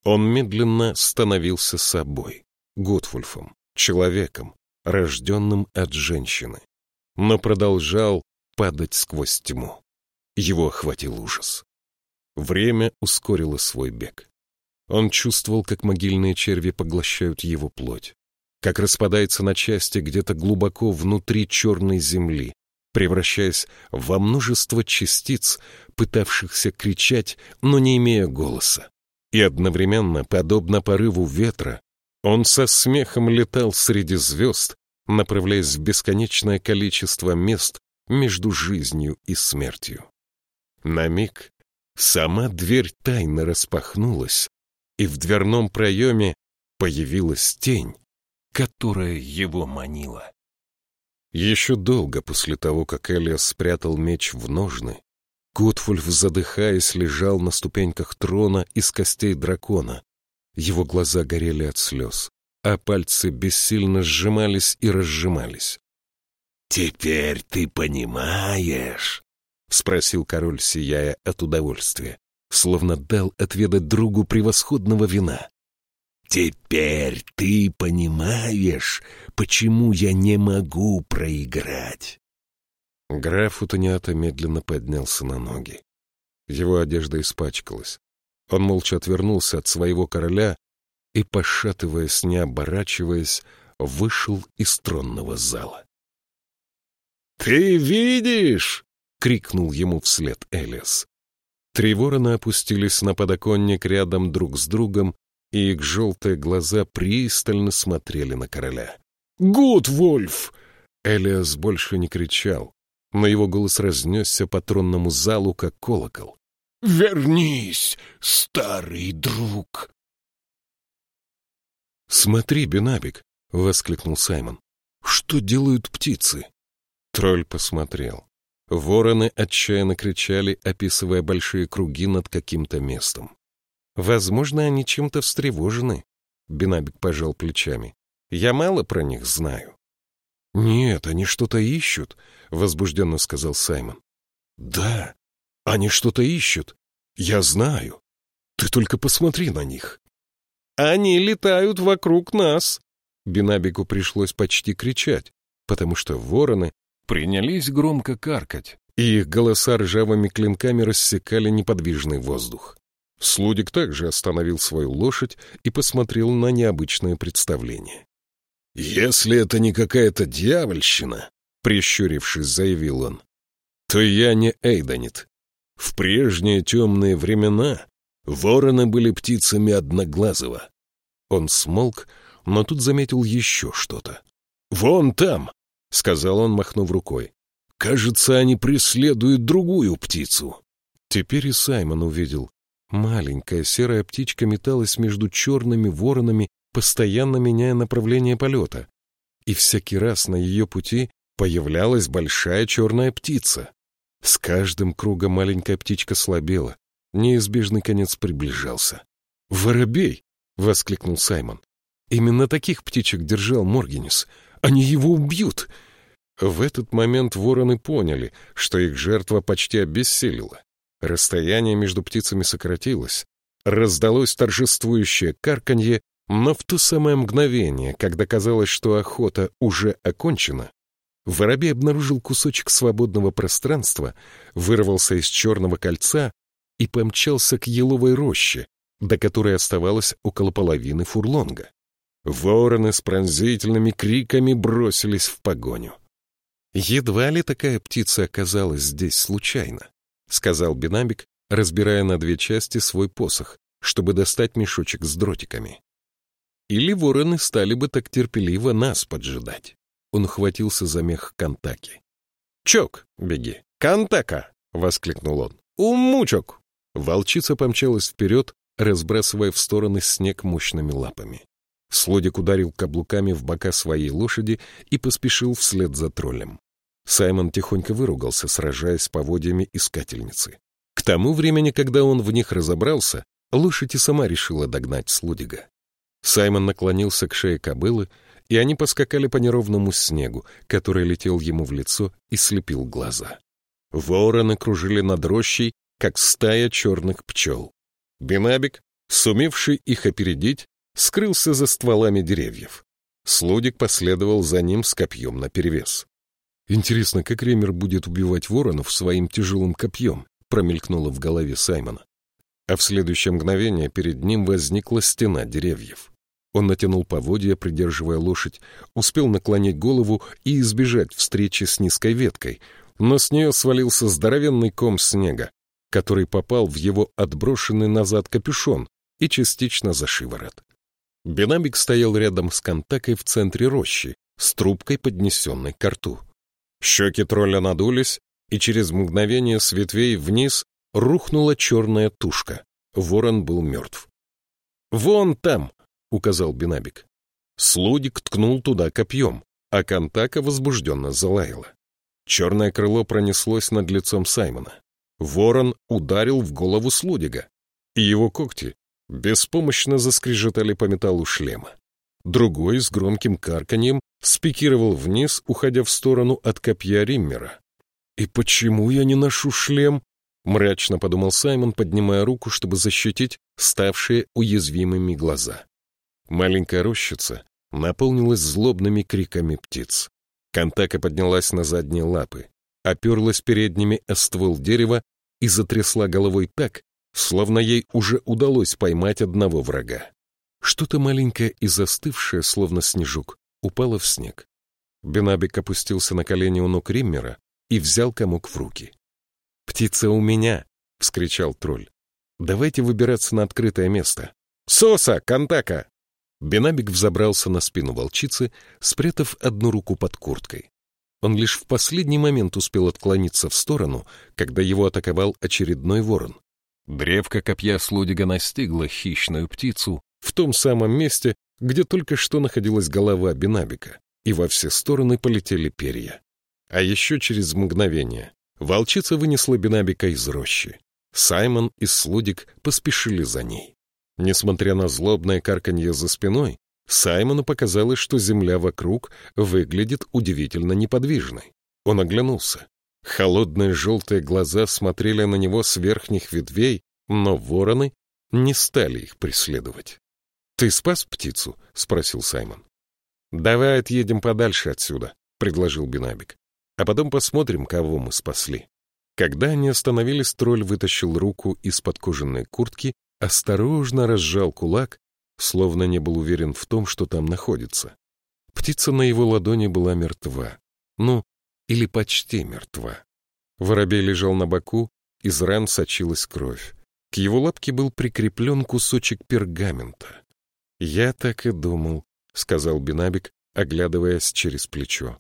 Он медленно становился собой, Готфульфом, человеком, рожденным от женщины, но продолжал падать сквозь тьму. Его охватил ужас. Время ускорило свой бег. Он чувствовал, как могильные черви поглощают его плоть, как распадается на части где-то глубоко внутри черной земли, превращаясь во множество частиц, пытавшихся кричать, но не имея голоса. И одновременно, подобно порыву ветра, он со смехом летал среди звезд, направляясь в бесконечное количество мест между жизнью и смертью. На миг сама дверь тайно распахнулась, и в дверном проеме появилась тень, которая его манила. Еще долго после того, как Элиас спрятал меч в ножны, Готфульф, задыхаясь, лежал на ступеньках трона из костей дракона. Его глаза горели от слез, а пальцы бессильно сжимались и разжимались. «Теперь ты понимаешь?» — спросил король, сияя от удовольствия, словно дал отведать другу превосходного вина. Теперь ты понимаешь, почему я не могу проиграть. Граф Утонята медленно поднялся на ноги. Его одежда испачкалась. Он молча отвернулся от своего короля и, пошатываясь, не оборачиваясь, вышел из тронного зала. «Ты видишь?» — крикнул ему вслед Элиас. Три ворона опустились на подоконник рядом друг с другом и их желтые глаза пристально смотрели на короля. «Гуд, Вольф!» Элиас больше не кричал, но его голос разнесся по тронному залу, как колокол. «Вернись, старый друг!» «Смотри, Бенабик!» — воскликнул Саймон. «Что делают птицы?» Тролль посмотрел. Вороны отчаянно кричали, описывая большие круги над каким-то местом. Возможно, они чем-то встревожены. Бенабик пожал плечами. Я мало про них знаю. Нет, они что-то ищут, возбужденно сказал Саймон. Да, они что-то ищут. Я знаю. Ты только посмотри на них. Они летают вокруг нас. Бенабику пришлось почти кричать, потому что вороны принялись громко каркать, и их голоса ржавыми клинками рассекали неподвижный воздух. Слудик также остановил свою лошадь и посмотрел на необычное представление. «Если это не какая-то дьявольщина», — прищурившись, заявил он, — «то я не Эйдонит. В прежние темные времена вороны были птицами Одноглазого». Он смолк, но тут заметил еще что-то. «Вон там!» — сказал он, махнув рукой. «Кажется, они преследуют другую птицу». Теперь и Саймон увидел, Маленькая серая птичка металась между черными воронами, постоянно меняя направление полета. И всякий раз на ее пути появлялась большая черная птица. С каждым кругом маленькая птичка слабела. Неизбежный конец приближался. «Воробей!» — воскликнул Саймон. «Именно таких птичек держал Моргенис. Они его убьют!» В этот момент вороны поняли, что их жертва почти обессилила. Расстояние между птицами сократилось, раздалось торжествующее карканье, но в то самое мгновение, когда казалось, что охота уже окончена, воробей обнаружил кусочек свободного пространства, вырвался из черного кольца и помчался к еловой роще, до которой оставалось около половины фурлонга. Вороны с пронзительными криками бросились в погоню. Едва ли такая птица оказалась здесь случайно. — сказал Бинамик, разбирая на две части свой посох, чтобы достать мешочек с дротиками. Или вороны стали бы так терпеливо нас поджидать. Он ухватился за мех Кантаки. «Чок, беги! Кантака!» — воскликнул он. «Умучок!» Волчица помчалась вперед, разбрасывая в стороны снег мощными лапами. Слодик ударил каблуками в бока своей лошади и поспешил вслед за троллем. Саймон тихонько выругался, сражаясь с поводьями искательницы. К тому времени, когда он в них разобрался, лошадь и сама решила догнать Слудига. Саймон наклонился к шее кобылы, и они поскакали по неровному снегу, который летел ему в лицо и слепил глаза. Вороны кружили над рощей, как стая черных пчел. Бенабик, Сумевший их опередить, скрылся за стволами деревьев. Слудик последовал за ним с копьем наперевес. «Интересно, как Ремер будет убивать воронов своим тяжелым копьем?» промелькнуло в голове Саймона. А в следующее мгновение перед ним возникла стена деревьев. Он натянул поводья, придерживая лошадь, успел наклонить голову и избежать встречи с низкой веткой, но с нее свалился здоровенный ком снега, который попал в его отброшенный назад капюшон и частично за шиворот. Бенамик стоял рядом с Кантакой в центре рощи, с трубкой, поднесенной к рту. Щеки тролля надулись, и через мгновение с ветвей вниз рухнула черная тушка. Ворон был мертв. «Вон там!» — указал Бенабик. Слудик ткнул туда копьем, а Кантака возбужденно залаяла. Черное крыло пронеслось над лицом Саймона. Ворон ударил в голову Слудига, и его когти беспомощно заскрежетали по металлу шлема. Другой с громким карканьем спикировал вниз, уходя в сторону от копья Риммера. «И почему я не ношу шлем?» — мрачно подумал Саймон, поднимая руку, чтобы защитить ставшие уязвимыми глаза. Маленькая рощица наполнилась злобными криками птиц. Кантака поднялась на задние лапы, оперлась передними о ствол дерева и затрясла головой так, словно ей уже удалось поймать одного врага. Что-то маленькое и застывшее, словно снежок, упало в снег. Бенабик опустился на колени у ног Риммера и взял комок в руки. «Птица у меня!» — вскричал тролль. «Давайте выбираться на открытое место». «Соса! Кантака!» Бенабик взобрался на спину волчицы, спрятав одну руку под курткой. Он лишь в последний момент успел отклониться в сторону, когда его атаковал очередной ворон. Древко копья Слудига настигла хищную птицу в том самом месте, где только что находилась голова Бенабика, и во все стороны полетели перья. А еще через мгновение волчица вынесла Бенабика из рощи. Саймон и Слудик поспешили за ней. Несмотря на злобное карканье за спиной, Саймону показалось, что земля вокруг выглядит удивительно неподвижной. Он оглянулся. Холодные желтые глаза смотрели на него с верхних ветвей, но вороны не стали их преследовать. — Ты спас птицу? — спросил Саймон. — Давай отъедем подальше отсюда, — предложил Бинабик. — А потом посмотрим, кого мы спасли. Когда они остановились, тролль вытащил руку из-под кожаной куртки, осторожно разжал кулак, словно не был уверен в том, что там находится. Птица на его ладони была мертва. Ну, или почти мертва. Воробей лежал на боку, из ран сочилась кровь. К его лапке был прикреплен кусочек пергамента. «Я так и думал», — сказал Бинабик, оглядываясь через плечо.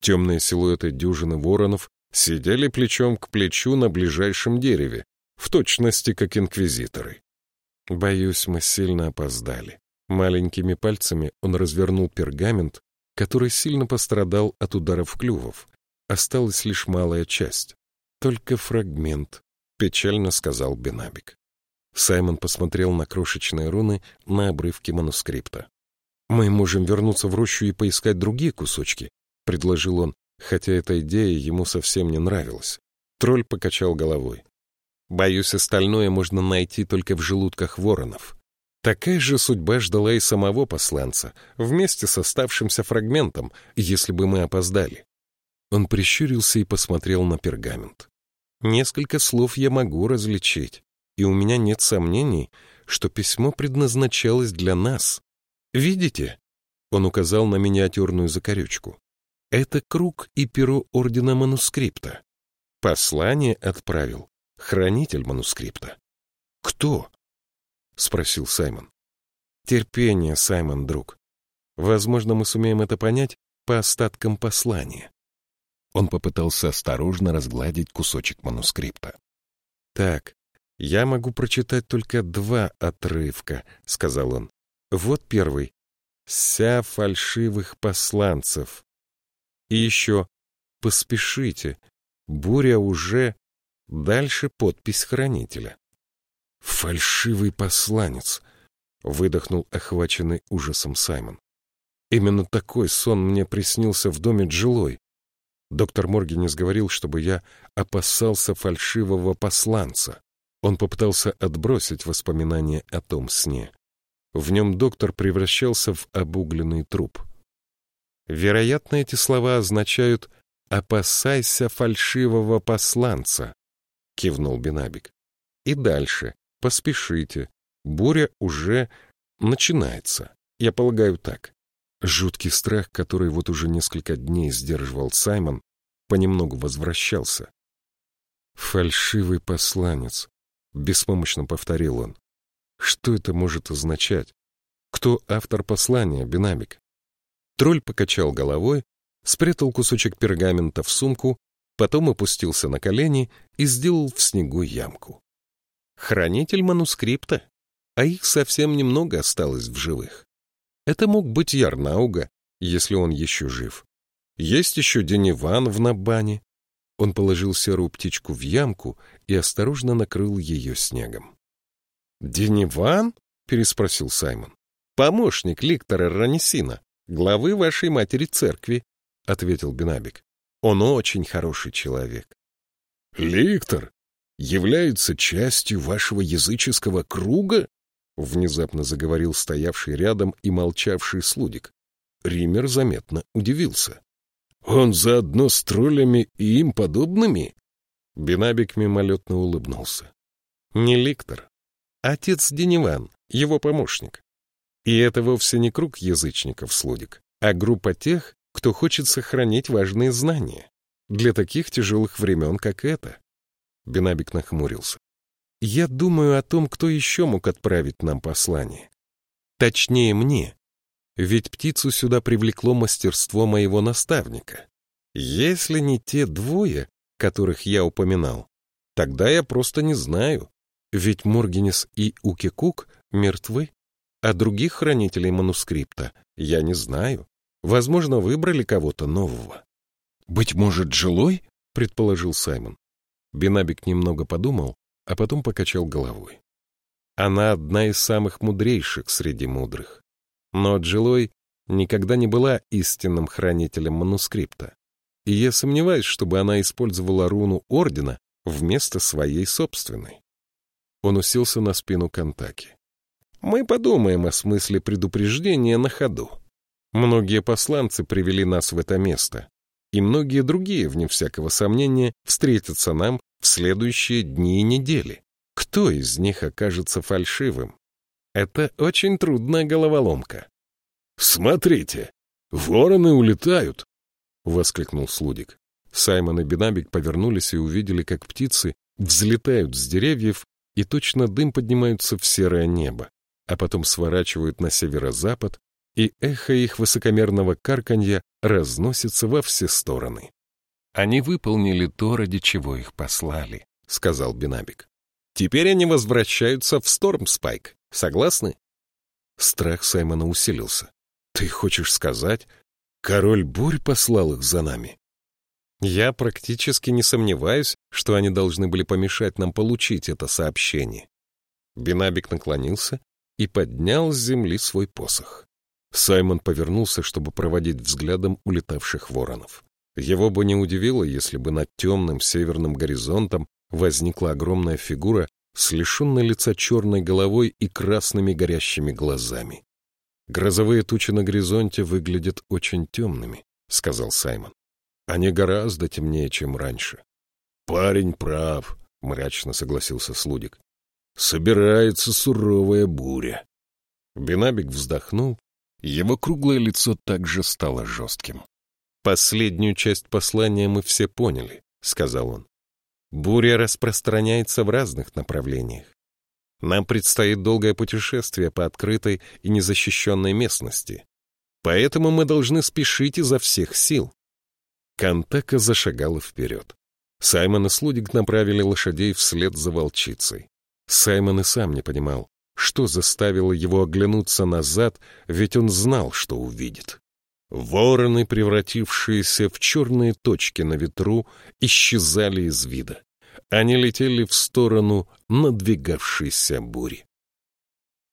Темные силуэты дюжины воронов сидели плечом к плечу на ближайшем дереве, в точности как инквизиторы. Боюсь, мы сильно опоздали. Маленькими пальцами он развернул пергамент который сильно пострадал от ударов клювов. Осталась лишь малая часть. Только фрагмент, — печально сказал Бенабик. Саймон посмотрел на крошечные руны на обрывке манускрипта. «Мы можем вернуться в рощу и поискать другие кусочки», — предложил он, хотя эта идея ему совсем не нравилась. Тролль покачал головой. «Боюсь, остальное можно найти только в желудках воронов. Такая же судьба ждала и самого посланца, вместе с оставшимся фрагментом, если бы мы опоздали. Он прищурился и посмотрел на пергамент. Несколько слов я могу различить, и у меня нет сомнений, что письмо предназначалось для нас. Видите? Он указал на миниатюрную закорючку. Это круг и перо ордена манускрипта. Послание отправил хранитель манускрипта. Кто? — спросил Саймон. «Терпение, Саймон, друг. Возможно, мы сумеем это понять по остаткам послания». Он попытался осторожно разгладить кусочек манускрипта. «Так, я могу прочитать только два отрывка», — сказал он. «Вот первый. «Ся фальшивых посланцев». И еще «Поспешите, буря уже...» Дальше подпись хранителя. «Фальшивый посланец!» — выдохнул охваченный ужасом Саймон. «Именно такой сон мне приснился в доме Джилой. Доктор Моргенес говорил, чтобы я опасался фальшивого посланца. Он попытался отбросить воспоминания о том сне. В нем доктор превращался в обугленный труп. Вероятно, эти слова означают «опасайся фальшивого посланца», — кивнул Бенабик. И дальше. Поспешите. Буря уже начинается. Я полагаю так. Жуткий страх, который вот уже несколько дней сдерживал Саймон, понемногу возвращался. «Фальшивый посланец», — беспомощно повторил он. «Что это может означать? Кто автор послания, Бенамик?» Тролль покачал головой, спрятал кусочек пергамента в сумку, потом опустился на колени и сделал в снегу ямку. Хранитель манускрипта, а их совсем немного осталось в живых. Это мог быть Ярнауга, если он еще жив. Есть еще Дениван в Набане. Он положил серую птичку в ямку и осторожно накрыл ее снегом. «Дениван?» — переспросил Саймон. «Помощник ликтора Ранисина, главы вашей матери церкви», — ответил Бенабик. «Он очень хороший человек». «Ликтор является частью вашего языческого круга?» — внезапно заговорил стоявший рядом и молчавший слудик. Ример заметно удивился. Он заодно с троллями и им подобными? Бенабик мимолетно улыбнулся. Не Ликтор. Отец Дениван, его помощник. И это вовсе не круг язычников, Слудик, а группа тех, кто хочет сохранить важные знания. Для таких тяжелых времен, как это. Бенабик нахмурился. Я думаю о том, кто еще мог отправить нам послание. Точнее, мне. Ведь птицу сюда привлекло мастерство моего наставника. Если не те двое, которых я упоминал, тогда я просто не знаю. Ведь Моргенес и Укикук мертвы, а других хранителей манускрипта я не знаю. Возможно, выбрали кого-то нового. — Быть может, жилой? — предположил Саймон. Бенабик немного подумал, а потом покачал головой. Она одна из самых мудрейших среди мудрых. Но Джилой никогда не была истинным хранителем манускрипта, и я сомневаюсь, чтобы она использовала руну Ордена вместо своей собственной. Он уселся на спину Кантаки. Мы подумаем о смысле предупреждения на ходу. Многие посланцы привели нас в это место, и многие другие, вне всякого сомнения, встретятся нам в следующие дни и недели. Кто из них окажется фальшивым? Это очень трудная головоломка. — Смотрите, вороны улетают! — воскликнул Слудик. Саймон и Бенабик повернулись и увидели, как птицы взлетают с деревьев и точно дым поднимаются в серое небо, а потом сворачивают на северо-запад, и эхо их высокомерного карканья разносится во все стороны. «Они выполнили то, ради чего их послали», — сказал Бенабик. «Теперь они возвращаются в Стормспайк. Согласны? Страх Саймона усилился. Ты хочешь сказать, король бурь послал их за нами? Я практически не сомневаюсь, что они должны были помешать нам получить это сообщение. Бинабик наклонился и поднял с земли свой посох. Саймон повернулся, чтобы проводить взглядом улетавших воронов. Его бы не удивило, если бы над темным северным горизонтом возникла огромная фигура с лишенной лица черной головой и красными горящими глазами. «Грозовые тучи на горизонте выглядят очень темными», — сказал Саймон. «Они гораздо темнее, чем раньше». «Парень прав», — мрачно согласился Слудик. «Собирается суровая буря». Бенабик вздохнул, его круглое лицо также стало жестким. «Последнюю часть послания мы все поняли», — сказал он. Буря распространяется в разных направлениях. Нам предстоит долгое путешествие по открытой и незащищенной местности. Поэтому мы должны спешить изо всех сил. Кантека зашагала вперед. Саймон и Слудик направили лошадей вслед за волчицей. Саймон и сам не понимал, что заставило его оглянуться назад, ведь он знал, что увидит. Вороны, превратившиеся в черные точки на ветру, исчезали из вида. Они летели в сторону надвигавшейся бури.